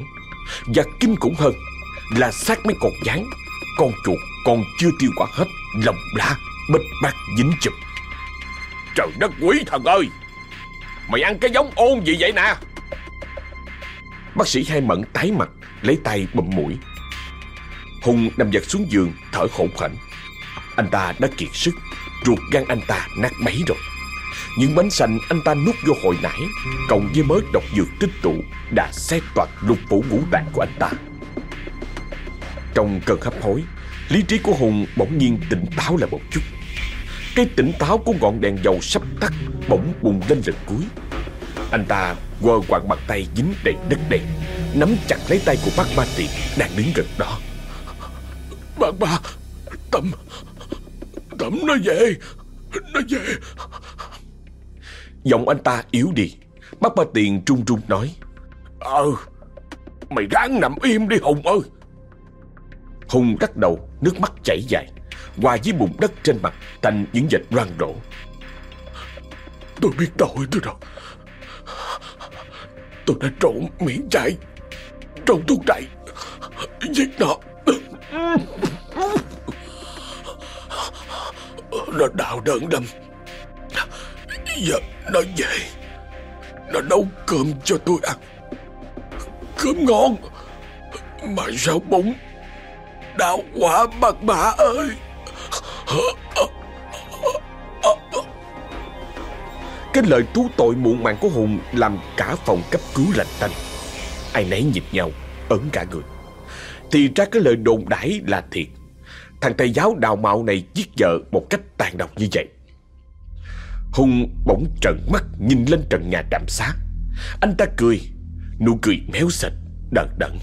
Và kinh khủng hơn Là xác mấy con gián, Con chuột còn chưa tiêu quả hết, Lòng lá, bích bát dính chụp. Trời đất quý thần ơi! Mày ăn cái giống ôn gì vậy nè? Bác sĩ hai mẫn tái mặt, Lấy tay bụm mũi. Hùng nằm vật xuống giường, thở hổn hển. Anh ta đã kiệt sức, Ruột gan anh ta nát bấy rồi. Những bánh xanh anh ta nuốt vô hồi nãy. Cộng với mớ độc dược tích tụ Đã xét toạt lục phủ ngũ tạng của anh ta. Trong cơn hấp hối, Lý trí của Hùng bỗng nhiên tỉnh táo lại một chút. Cái tỉnh táo của ngọn đèn dầu sắp tắt Bỗng bùng lên lần cuối. Anh ta quơ quạng bàn tay dính đầy đất đen Nắm chặt lấy tay của bác ba tiện Đang đứng gần đó.
Bác ba Tâm Tâm nó về Nó về.
Giọng anh ta yếu đi. Bác ba tiền trung trung nói.
Ờ Mày ráng nằm im đi Hùng ơi.
Hùng đắt đầu Nước mắt chảy dài. Hòa với bùn đất trên mặt Thành những vệt loang đổ.
Tôi biết tội tôi rồi. Tôi đã trộn miệng chạy Trộn thuốc đẩy Giết nó. Nó đào đớn đâm Giờ nó về. Nó nấu cơm cho tôi ăn. Cơm ngon. Mà sao bụng Đau quá bạc bà ơi.
Cái lời thú tội muộn màng của Hùng Làm cả phòng cấp cứu lạnh tanh. Ai nấy nhìn nhau Ấn cả người. Thì ra cái lời đồn đãi là thiệt. Thằng thầy giáo đào mạo này giết vợ Một cách tàn độc như vậy. Hùng bỗng trợn mắt Nhìn lên trần nhà trạm xá Anh ta cười, Nụ cười méo sạch đần đần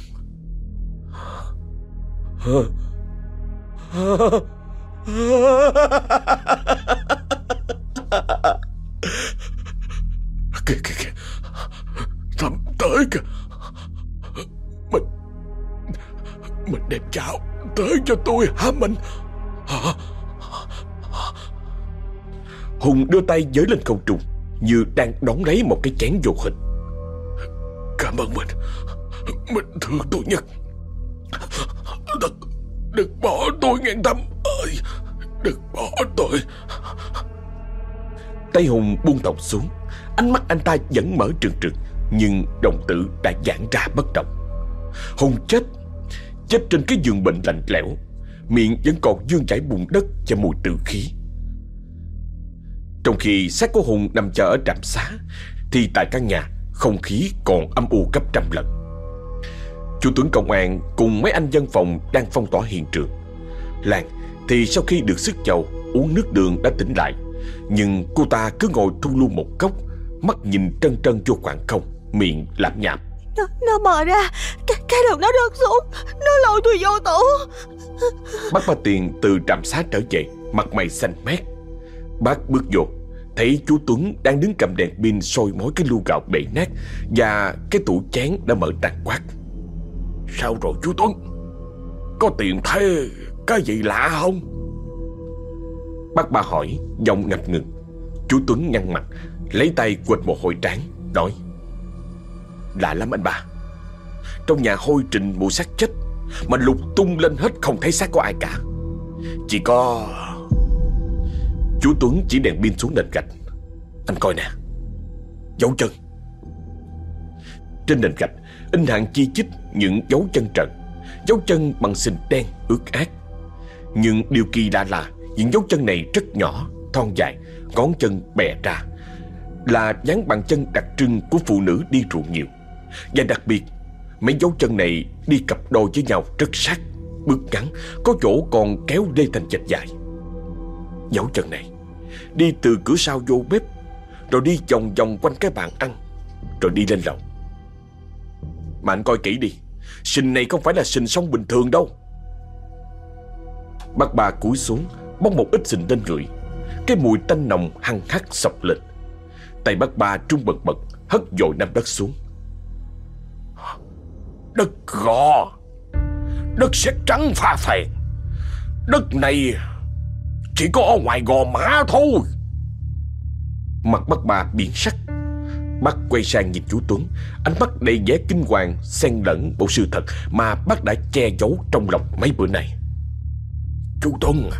Kìa kìa kìa. Thầm tới kìa. Mình Mình đem cháo Tới cho tôi hả mình? Hả?
Hùng đưa tay giới lên không trung Như đang đón lấy một cái chén vô hình.
Cảm ơn mình. Mình thương tôi nhất. Đừng, đừng bỏ tôi ngàn tâm ơi. Đừng bỏ tôi.
Tay Hùng buông tọc xuống. Ánh mắt anh ta vẫn mở trừng trừng Nhưng đồng tử đã giãn ra bất động. Hùng chết. Chết trên cái giường bệnh lạnh lẽo. Miệng vẫn còn dương chảy bùn đất và mùi tử khí. Trong khi xác của Hùng nằm chờ ở trạm xá Thì tại căn nhà Không khí còn âm u gấp trăm lần. Chú Tuấn Công an cùng mấy anh dân phòng đang phong tỏa hiện trường. Lan thì sau khi được sức chầu Uống nước đường đã tỉnh lại. Nhưng cô ta cứ ngồi thu lưu một góc Mắt nhìn trân trân vô khoảng không Miệng lạp nhạp
Nó, nó mò ra cái, cái đầu nó rớt xuống Nó lôi tôi vô tủ.
Bác ba tiền từ trạm xá trở về Mặt mày xanh mét. Bác bước vô Thấy chú Tuấn đang đứng cầm đèn pin soi mối cái lu gạo bể nát Và cái tủ chén đã mở tàn quát.
Sao rồi chú Tuấn? Có tìm thấy cái gì lạ không?
Bác ba hỏi, Giọng ngập ngừng. Chú Tuấn nhăn mặt, Lấy tay quệt một hồi trán, Nói, Lạ lắm anh ba Trong nhà hôi trình mùi xác chết, Mà lục tung lên hết không thấy xác của ai cả. Chỉ có Chú Tuấn chỉ đèn pin xuống nền gạch. Anh coi nè. Dấu chân. Trên nền gạch, In hàng chi chít những dấu chân trần. Dấu chân bằng sình đen ướt át. Nhưng điều kỳ lạ là Những dấu chân này rất nhỏ, Thon dài, Ngón chân bè ra. Là dáng bàn chân đặc trưng của phụ nữ đi ruộng nhiều. Và đặc biệt, Mấy dấu chân này đi cặp đôi với nhau rất sát, Bước ngắn, Có chỗ còn kéo lê thành chạch dài. Dấu chân này, Đi từ cửa sau vô bếp, Rồi đi vòng vòng quanh cái bàn ăn, Rồi đi lên lầu. Mà anh coi kỹ đi, Sình này không phải là sình sông bình thường đâu. Bác ba cúi xuống, Bóc một ít sình lên người. Cái mùi tanh nồng hăng hắc sọc lên. Tay bác ba trung bật bật, Hất dội nằm đất xuống.
Đất gò, Đất sét trắng pha phèn. Đất này chỉ có ở ngoài gò má thôi.
Mặt bác ba biến sắc. Bác quay sang nhìn chú Tuấn. Ánh mắt đầy vẻ kinh hoàng Xen lẫn bộ sự thật Mà bác đã che giấu trong lòng mấy bữa nay.
Chú Tuấn à,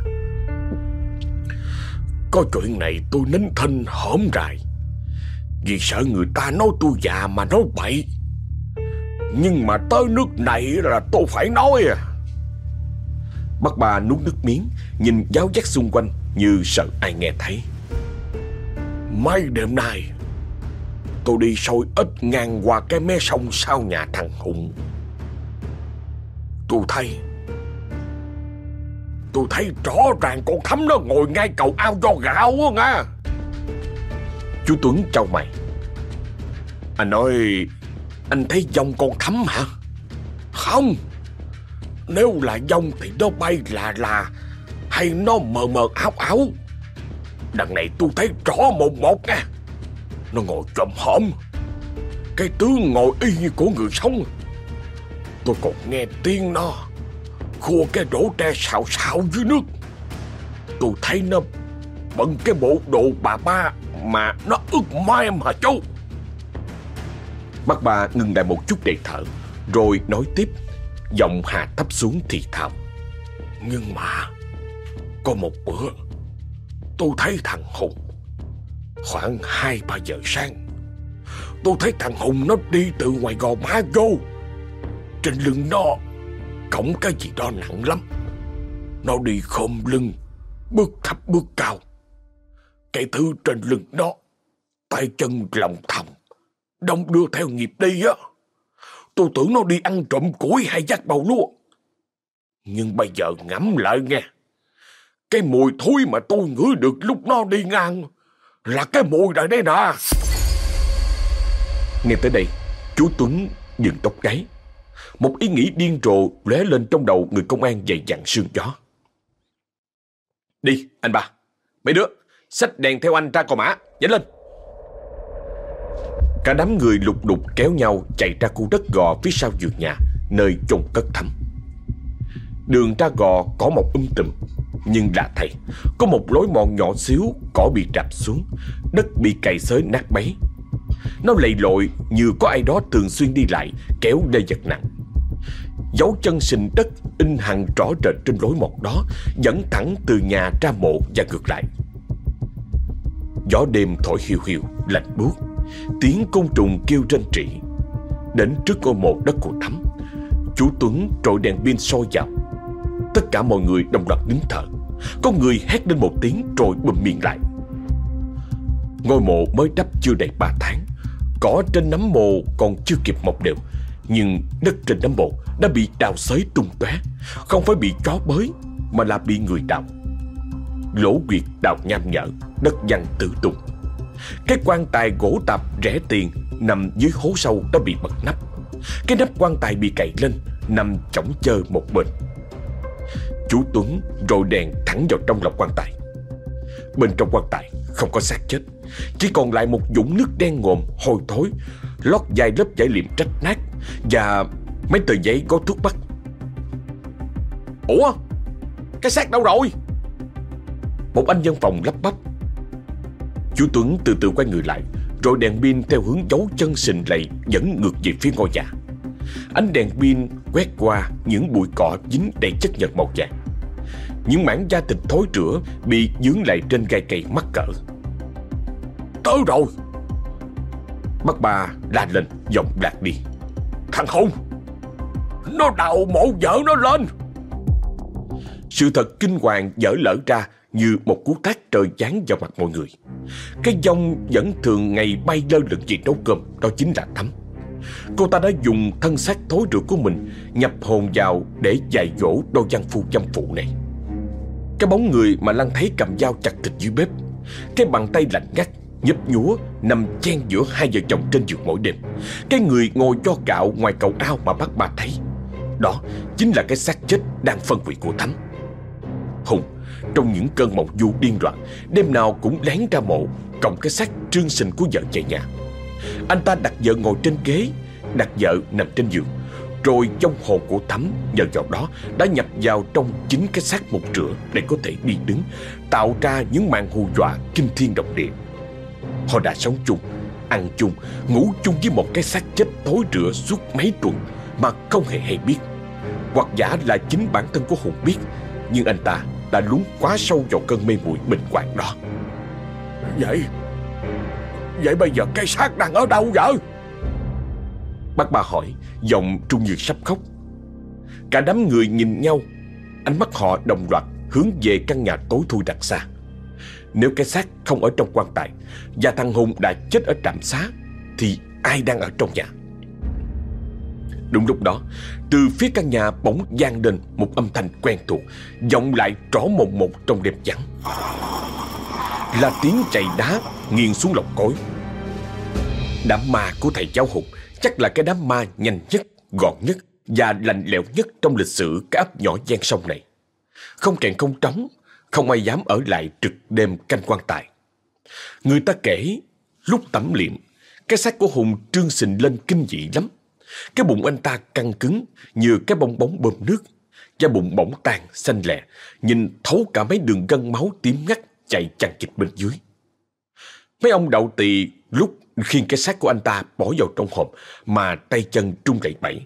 Có chuyện này tôi nín thinh hổm rài. Vì sợ người ta nói tôi già mà nói bậy. Nhưng mà tới nước này là tôi phải nói à.
Bác ba nuốt nước miếng, Nhìn giáo giác xung quanh Như sợ ai nghe thấy.
Mấy đêm nay, Tôi đi sôi ít ngang qua cái mé sông sau nhà thằng Hùng. Tôi thấy Tôi thấy rõ ràng con thắm nó ngồi ngay cầu ao do gạo á nghe
Chú Tuấn trao mày. Anh nói Anh thấy dòng con thắm hả?
Không. Nếu là dông thì nó bay là là, Hay nó mờ mờ áo áo. Đằng này tôi thấy rõ một một nha. Nó ngồi chồm hổm. Cái tướng ngồi y như của người sống. Tôi còn nghe tiếng nó Khua cái rổ tre xào xào dưới nước. Tôi thấy nó bận cái bộ đồ bà ba Mà nó ướt mai mà chú
Bác ba ngừng lại một chút để thở, Rồi nói tiếp. Giọng hà thấp xuống thì thầm.
Nhưng mà, Có một bữa, Tôi thấy thằng Hùng. Khoảng 2-3 giờ sáng, Tôi thấy thằng Hùng nó đi từ ngoài gò má vô. Trên lưng nó, Cổng cái gì đó nặng lắm. Nó đi khom lưng, Bước thấp bước cao. Cái thứ trên lưng nó, Tay chân lòng thòng Đông đưa theo nhịp đi á. Tôi tưởng nó đi ăn trộm củi hay dắt bầu lúa. Nhưng bây giờ ngẫm lại nghe. Cái mùi thối mà tôi ngửi được lúc nó đi ngang Là cái mùi này đây nè
Nghe tới đây, Chú Tuấn dừng tóc gáy. Một ý nghĩ điên rồ lóe lên trong đầu người công an dày dặn sương gió. Đi, anh ba. Mấy đứa, Xách đèn theo anh ra cò mã. Nhanh lên. Cả đám người lục đục kéo nhau chạy ra khu đất gò phía sau vườn nhà, nơi chôn cất thắm. Đường ra gò có một um tùm, nhưng lạ thầy, có một lối mòn nhỏ xíu, cỏ bị rạp xuống, đất bị cày xới nát bấy. Nó lầy lội như có ai đó thường xuyên đi lại, kéo đê vật nặng. Dấu chân sình đất in hằn rõ rệt trên lối mòn đó, dẫn thẳng từ nhà ra mộ và ngược lại. Gió đêm thổi hiu hiu, lạnh buốt Tiếng côn trùng kêu rên rỉ. Đến trước ngôi mộ đất của Thắm Chú Tuấn trội đèn pin soi vào. Tất cả mọi người đồng loạt nín thở. Có người hét lên một tiếng rồi bụm miệng lại. Ngôi mộ mới đắp chưa đầy ba tháng. Cỏ trên nấm mộ còn chưa kịp mọc đều. Nhưng đất trên nấm mộ đã bị đào xới tung tóe. Không phải bị chó bới, Mà là bị người đào. Lỗ quyệt đào nham nhở, Đất văng tử tung cái quan tài gỗ tạp rẻ tiền nằm dưới hố sâu đã bị bật nắp. Cái nắp quan tài bị cày lên, nằm chỏng chơ một bên. Chú Tuấn rồi đèn thẳng vào trong lòng quan tài. Bên trong quan tài không có xác chết, chỉ còn lại một dũng nước đen ngòm, hôi thối, lót dài lớp giải liệm rách nát và mấy tờ giấy có thuốc bắc. Ủa? Cái xác đâu rồi? Một anh dân phòng lắp bắp Chú Tuấn từ từ quay người lại, Rồi đèn pin theo hướng dấu chân sình lầy Dẫn ngược về phía ngôi nhà. Ánh đèn pin quét qua Những bụi cỏ dính đầy chất nhật màu vàng. Những mảng da thịt thối rữa Bị dướng lại trên gai cây mắc cỡ. Tới rồi! Bác ba la lên, giọng lạc đi. Thằng Hùng! Nó đào mộ vợ nó lên! Sự thật kinh hoàng dở lỡ ra như một cú tát trời giáng vào mặt mọi người. Cái dông vẫn thường ngày bay lơ lửng vì nấu cơm, đó chính là Thắm. Cô ta đã dùng thân xác thối rữa của mình nhập hồn vào để dạy dỗ đôi văn phu dâm phụ này. Cái bóng người mà Lăng thấy cầm dao chặt thịt dưới bếp, cái bàn tay lạnh ngắt, nhấp nhúa nằm chen giữa hai vợ chồng trên giường mỗi đêm. Cái người ngồi cho gạo ngoài cầu ao mà bác bà thấy. Đó chính là cái xác chết đang phân hủy của Thắm. Hùng trong những cơn mộng du điên loạn. Đêm nào cũng lén ra mộ Cộng cái xác trương sinh của vợ về nhà. Anh ta đặt vợ ngồi trên ghế, Đặt vợ nằm trên giường. Rồi trong hồn của Thắm, nhờ vào đó, Đã nhập vào trong chính cái xác một rửa Để có thể đi đứng, Tạo ra những màn hù dọa kinh thiên động địa. Họ đã sống chung, Ăn chung, Ngủ chung với một cái xác chết tối rửa suốt mấy tuần Mà không hề hay biết. Hoặc giả là chính bản thân của Hùng biết, Nhưng anh ta đã lún quá sâu vào cơn mê muội bình quạng đó.
Vậy, vậy bây giờ cái xác đang ở đâu vậy?
Bác ba hỏi, giọng trung như sắp khóc. Cả đám người nhìn nhau, ánh mắt họ đồng loạt hướng về căn nhà tối thui đằng xa. Nếu cái xác không ở trong quan tài và thằng Hùng đã chết ở trạm xá, thì ai đang ở trong nhà? Đúng lúc đó, từ phía căn nhà bỗng gian lên một âm thanh quen thuộc, vọng lại rõ mồn một trong đêm vắng. Là tiếng chạy đá nghiêng xuống lọc cối. Đám ma của thầy giáo Hùng chắc là cái đám ma nhanh nhất, gọn nhất và lạnh lẽo nhất trong lịch sử cái ấp nhỏ gian sông này. Không trèn không trống, không ai dám ở lại trực đêm canh quan tài. Người ta kể, lúc tẩm liệm, cái xác của Hùng trương sình lên kinh dị lắm. Cái bụng anh ta căng cứng như cái bong bóng bơm nước. Da bụng bỗng tàn, xanh lẹ, nhìn thấu cả mấy đường gân máu tím ngắt chạy chằng chịt bên dưới. Mấy ông đậu tỳ lúc khiêng cái xác của anh ta bỏ vào trong hộp mà tay chân trung lẩy bẩy.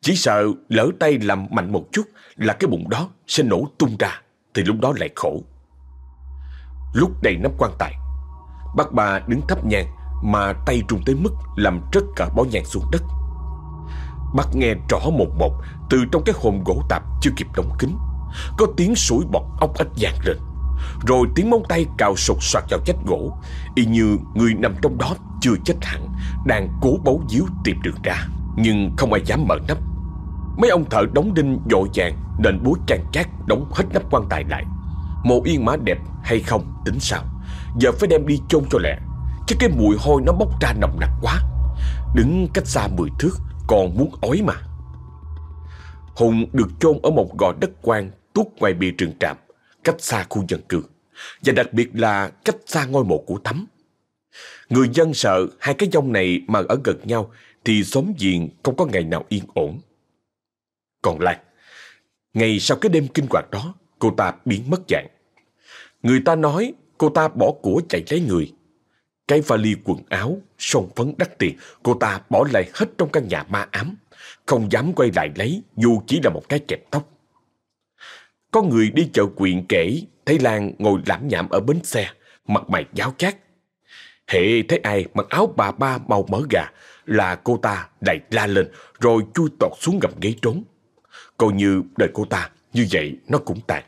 Chỉ sợ lỡ tay làm mạnh một chút là cái bụng đó sẽ nổ tung ra, thì lúc đó lại khổ. Lúc đầy nắp quan tài, bác bà đứng thấp nhang mà tay trung tới mức làm trất cả bó nhang xuống đất. Bác nghe rõ một một, Từ trong cái hồn gỗ tạp chưa kịp đóng kín. Có tiếng sủi bọt ốc ếch vàng lên. Rồi tiếng móng tay cào sụt soạt vào chách gỗ, Y như người nằm trong đó chưa chết hẳn, Đang cố bấu díu tìm đường ra. Nhưng không ai dám mở nắp. Mấy ông thợ đóng đinh dội vàng Nên búa trang chát đóng hết nắp quan tài lại. Mộ yên mã đẹp hay không, tính sao? Giờ phải đem đi chôn cho lẹ, Chứ cái mùi hôi nó bốc ra nồng nặc quá. Đứng cách xa mười thước còn muốn ói mà. Hùng được chôn ở một gò đất quan tuốt ngoài bìa trường trạm, cách xa khu dân cư, và đặc biệt là cách xa ngôi mộ của Thắm. Người dân sợ hai cái dông này mà ở gần nhau thì xóm giềng không có ngày nào yên ổn. Còn Lan, ngày sau cái đêm kinh hoàng đó, cô ta biến mất dạng. Người ta nói cô ta bỏ của chạy lấy người, cái vali quần áo, son phấn đắt tiền, cô ta bỏ lại hết trong căn nhà ma ám. Không dám quay lại lấy dù chỉ là một cái kẹp tóc. Có người đi chợ quyện kể thấy Lan ngồi lãm nhảm ở bến xe, mặt mày giáo chát. Hệ thấy ai mặc áo bà ba màu mỡ gà là cô ta lại la lên rồi chui tọt xuống gầm ghế trốn. Coi như đời cô ta như vậy nó cũng tàn.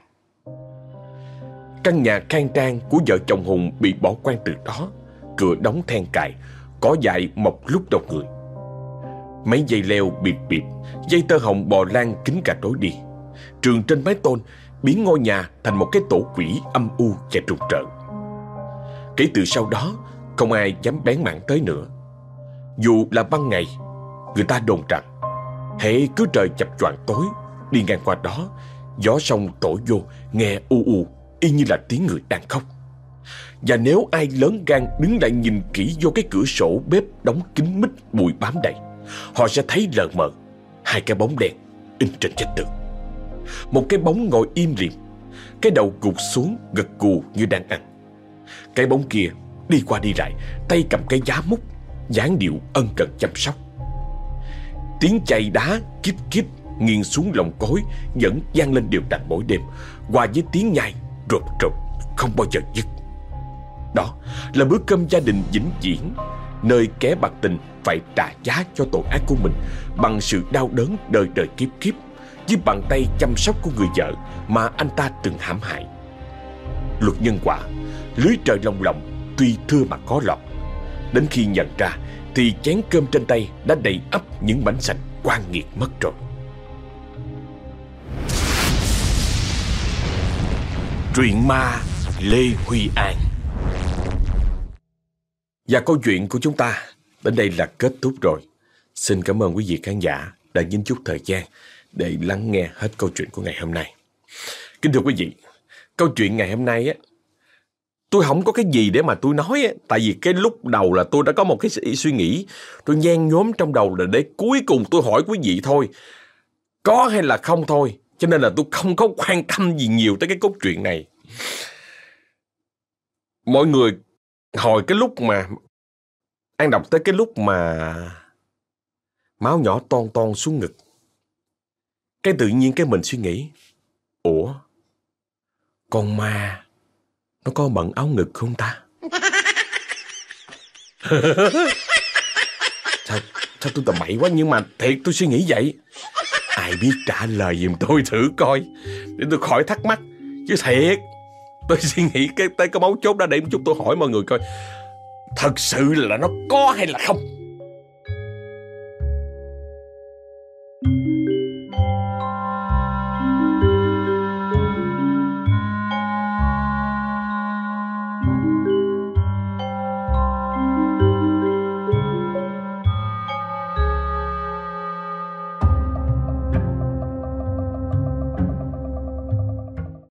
Căn nhà khang trang của vợ chồng Hùng bị bỏ quan từ đó cửa đóng then cài, có dại mọc lúc đầu người. Mấy dây leo bịp bịp, dây tơ hồng bò lan kính cả tối đi. Trường trên mái tôn biến ngôi nhà thành một cái tổ quỷ âm u và trục trợ. Kể từ sau đó Không ai dám bén mạng tới nữa Dù là ban ngày Người ta đồn rằng Hệ cứ trời chập choạng tối Đi ngang qua đó Gió sông thổi vô nghe u u Y như là tiếng người đang khóc và nếu ai lớn gan đứng lại nhìn kỹ vô cái cửa sổ bếp đóng kín mít bụi bám đầy Họ sẽ thấy lờ mờ. Hai cái bóng đen in trên vách tường. Một cái bóng ngồi im lìm Cái đầu gục xuống gật gù như đang ăn. Cái bóng kia đi qua đi lại Tay cầm cái giá múc dáng điệu ân cần chăm sóc. Tiếng chày đá kít kít nghiêng xuống lòng cối vẫn vang lên đều đặn mỗi đêm, hòa với tiếng nhai rộp rộp không bao giờ dứt. Đó là bữa cơm gia đình vĩnh viễn, nơi kẻ bạc tình phải trả giá cho tội ác của mình bằng sự đau đớn đời đời kiếp kiếp với bàn tay chăm sóc của người vợ mà anh ta từng hãm hại. Luật nhân quả, lưới trời lòng lòng tuy thưa mà có lọt. Đến khi nhận ra thì chén cơm trên tay đã đầy ắp những bánh sạch quan nghiệt mất rồi. Truyện ma Lê Huy An và câu chuyện của chúng ta đến đây là kết thúc rồi. Xin cảm ơn quý vị khán giả đã dành chút thời gian để lắng nghe hết câu chuyện của ngày hôm nay. Kính thưa quý vị, câu chuyện ngày hôm nay á, tôi không có cái gì để mà tôi nói á, tại vì cái lúc đầu là tôi đã có một cái suy nghĩ, tôi nhen nhóm trong đầu là để cuối cùng tôi hỏi quý vị thôi, có hay là không thôi. Cho nên là tôi không có quan tâm gì nhiều tới cái cốt truyện này. Mọi người hồi cái lúc mà An đọc tới cái lúc mà máu nhỏ ton ton xuống ngực. Cái tự nhiên cái mình suy nghĩ. Ủa? Con ma nó có bận áo ngực không ta? sao, sao tôi tầm bậy quá nhưng mà thiệt tôi suy nghĩ vậy. Ai biết trả lời giùm tôi thử coi Để tôi khỏi thắc mắc Chứ thiệt Tôi suy nghĩ cái, tới cái mấu chốt đó để một chút tôi hỏi mọi người coi. Thật sự là nó có hay là không?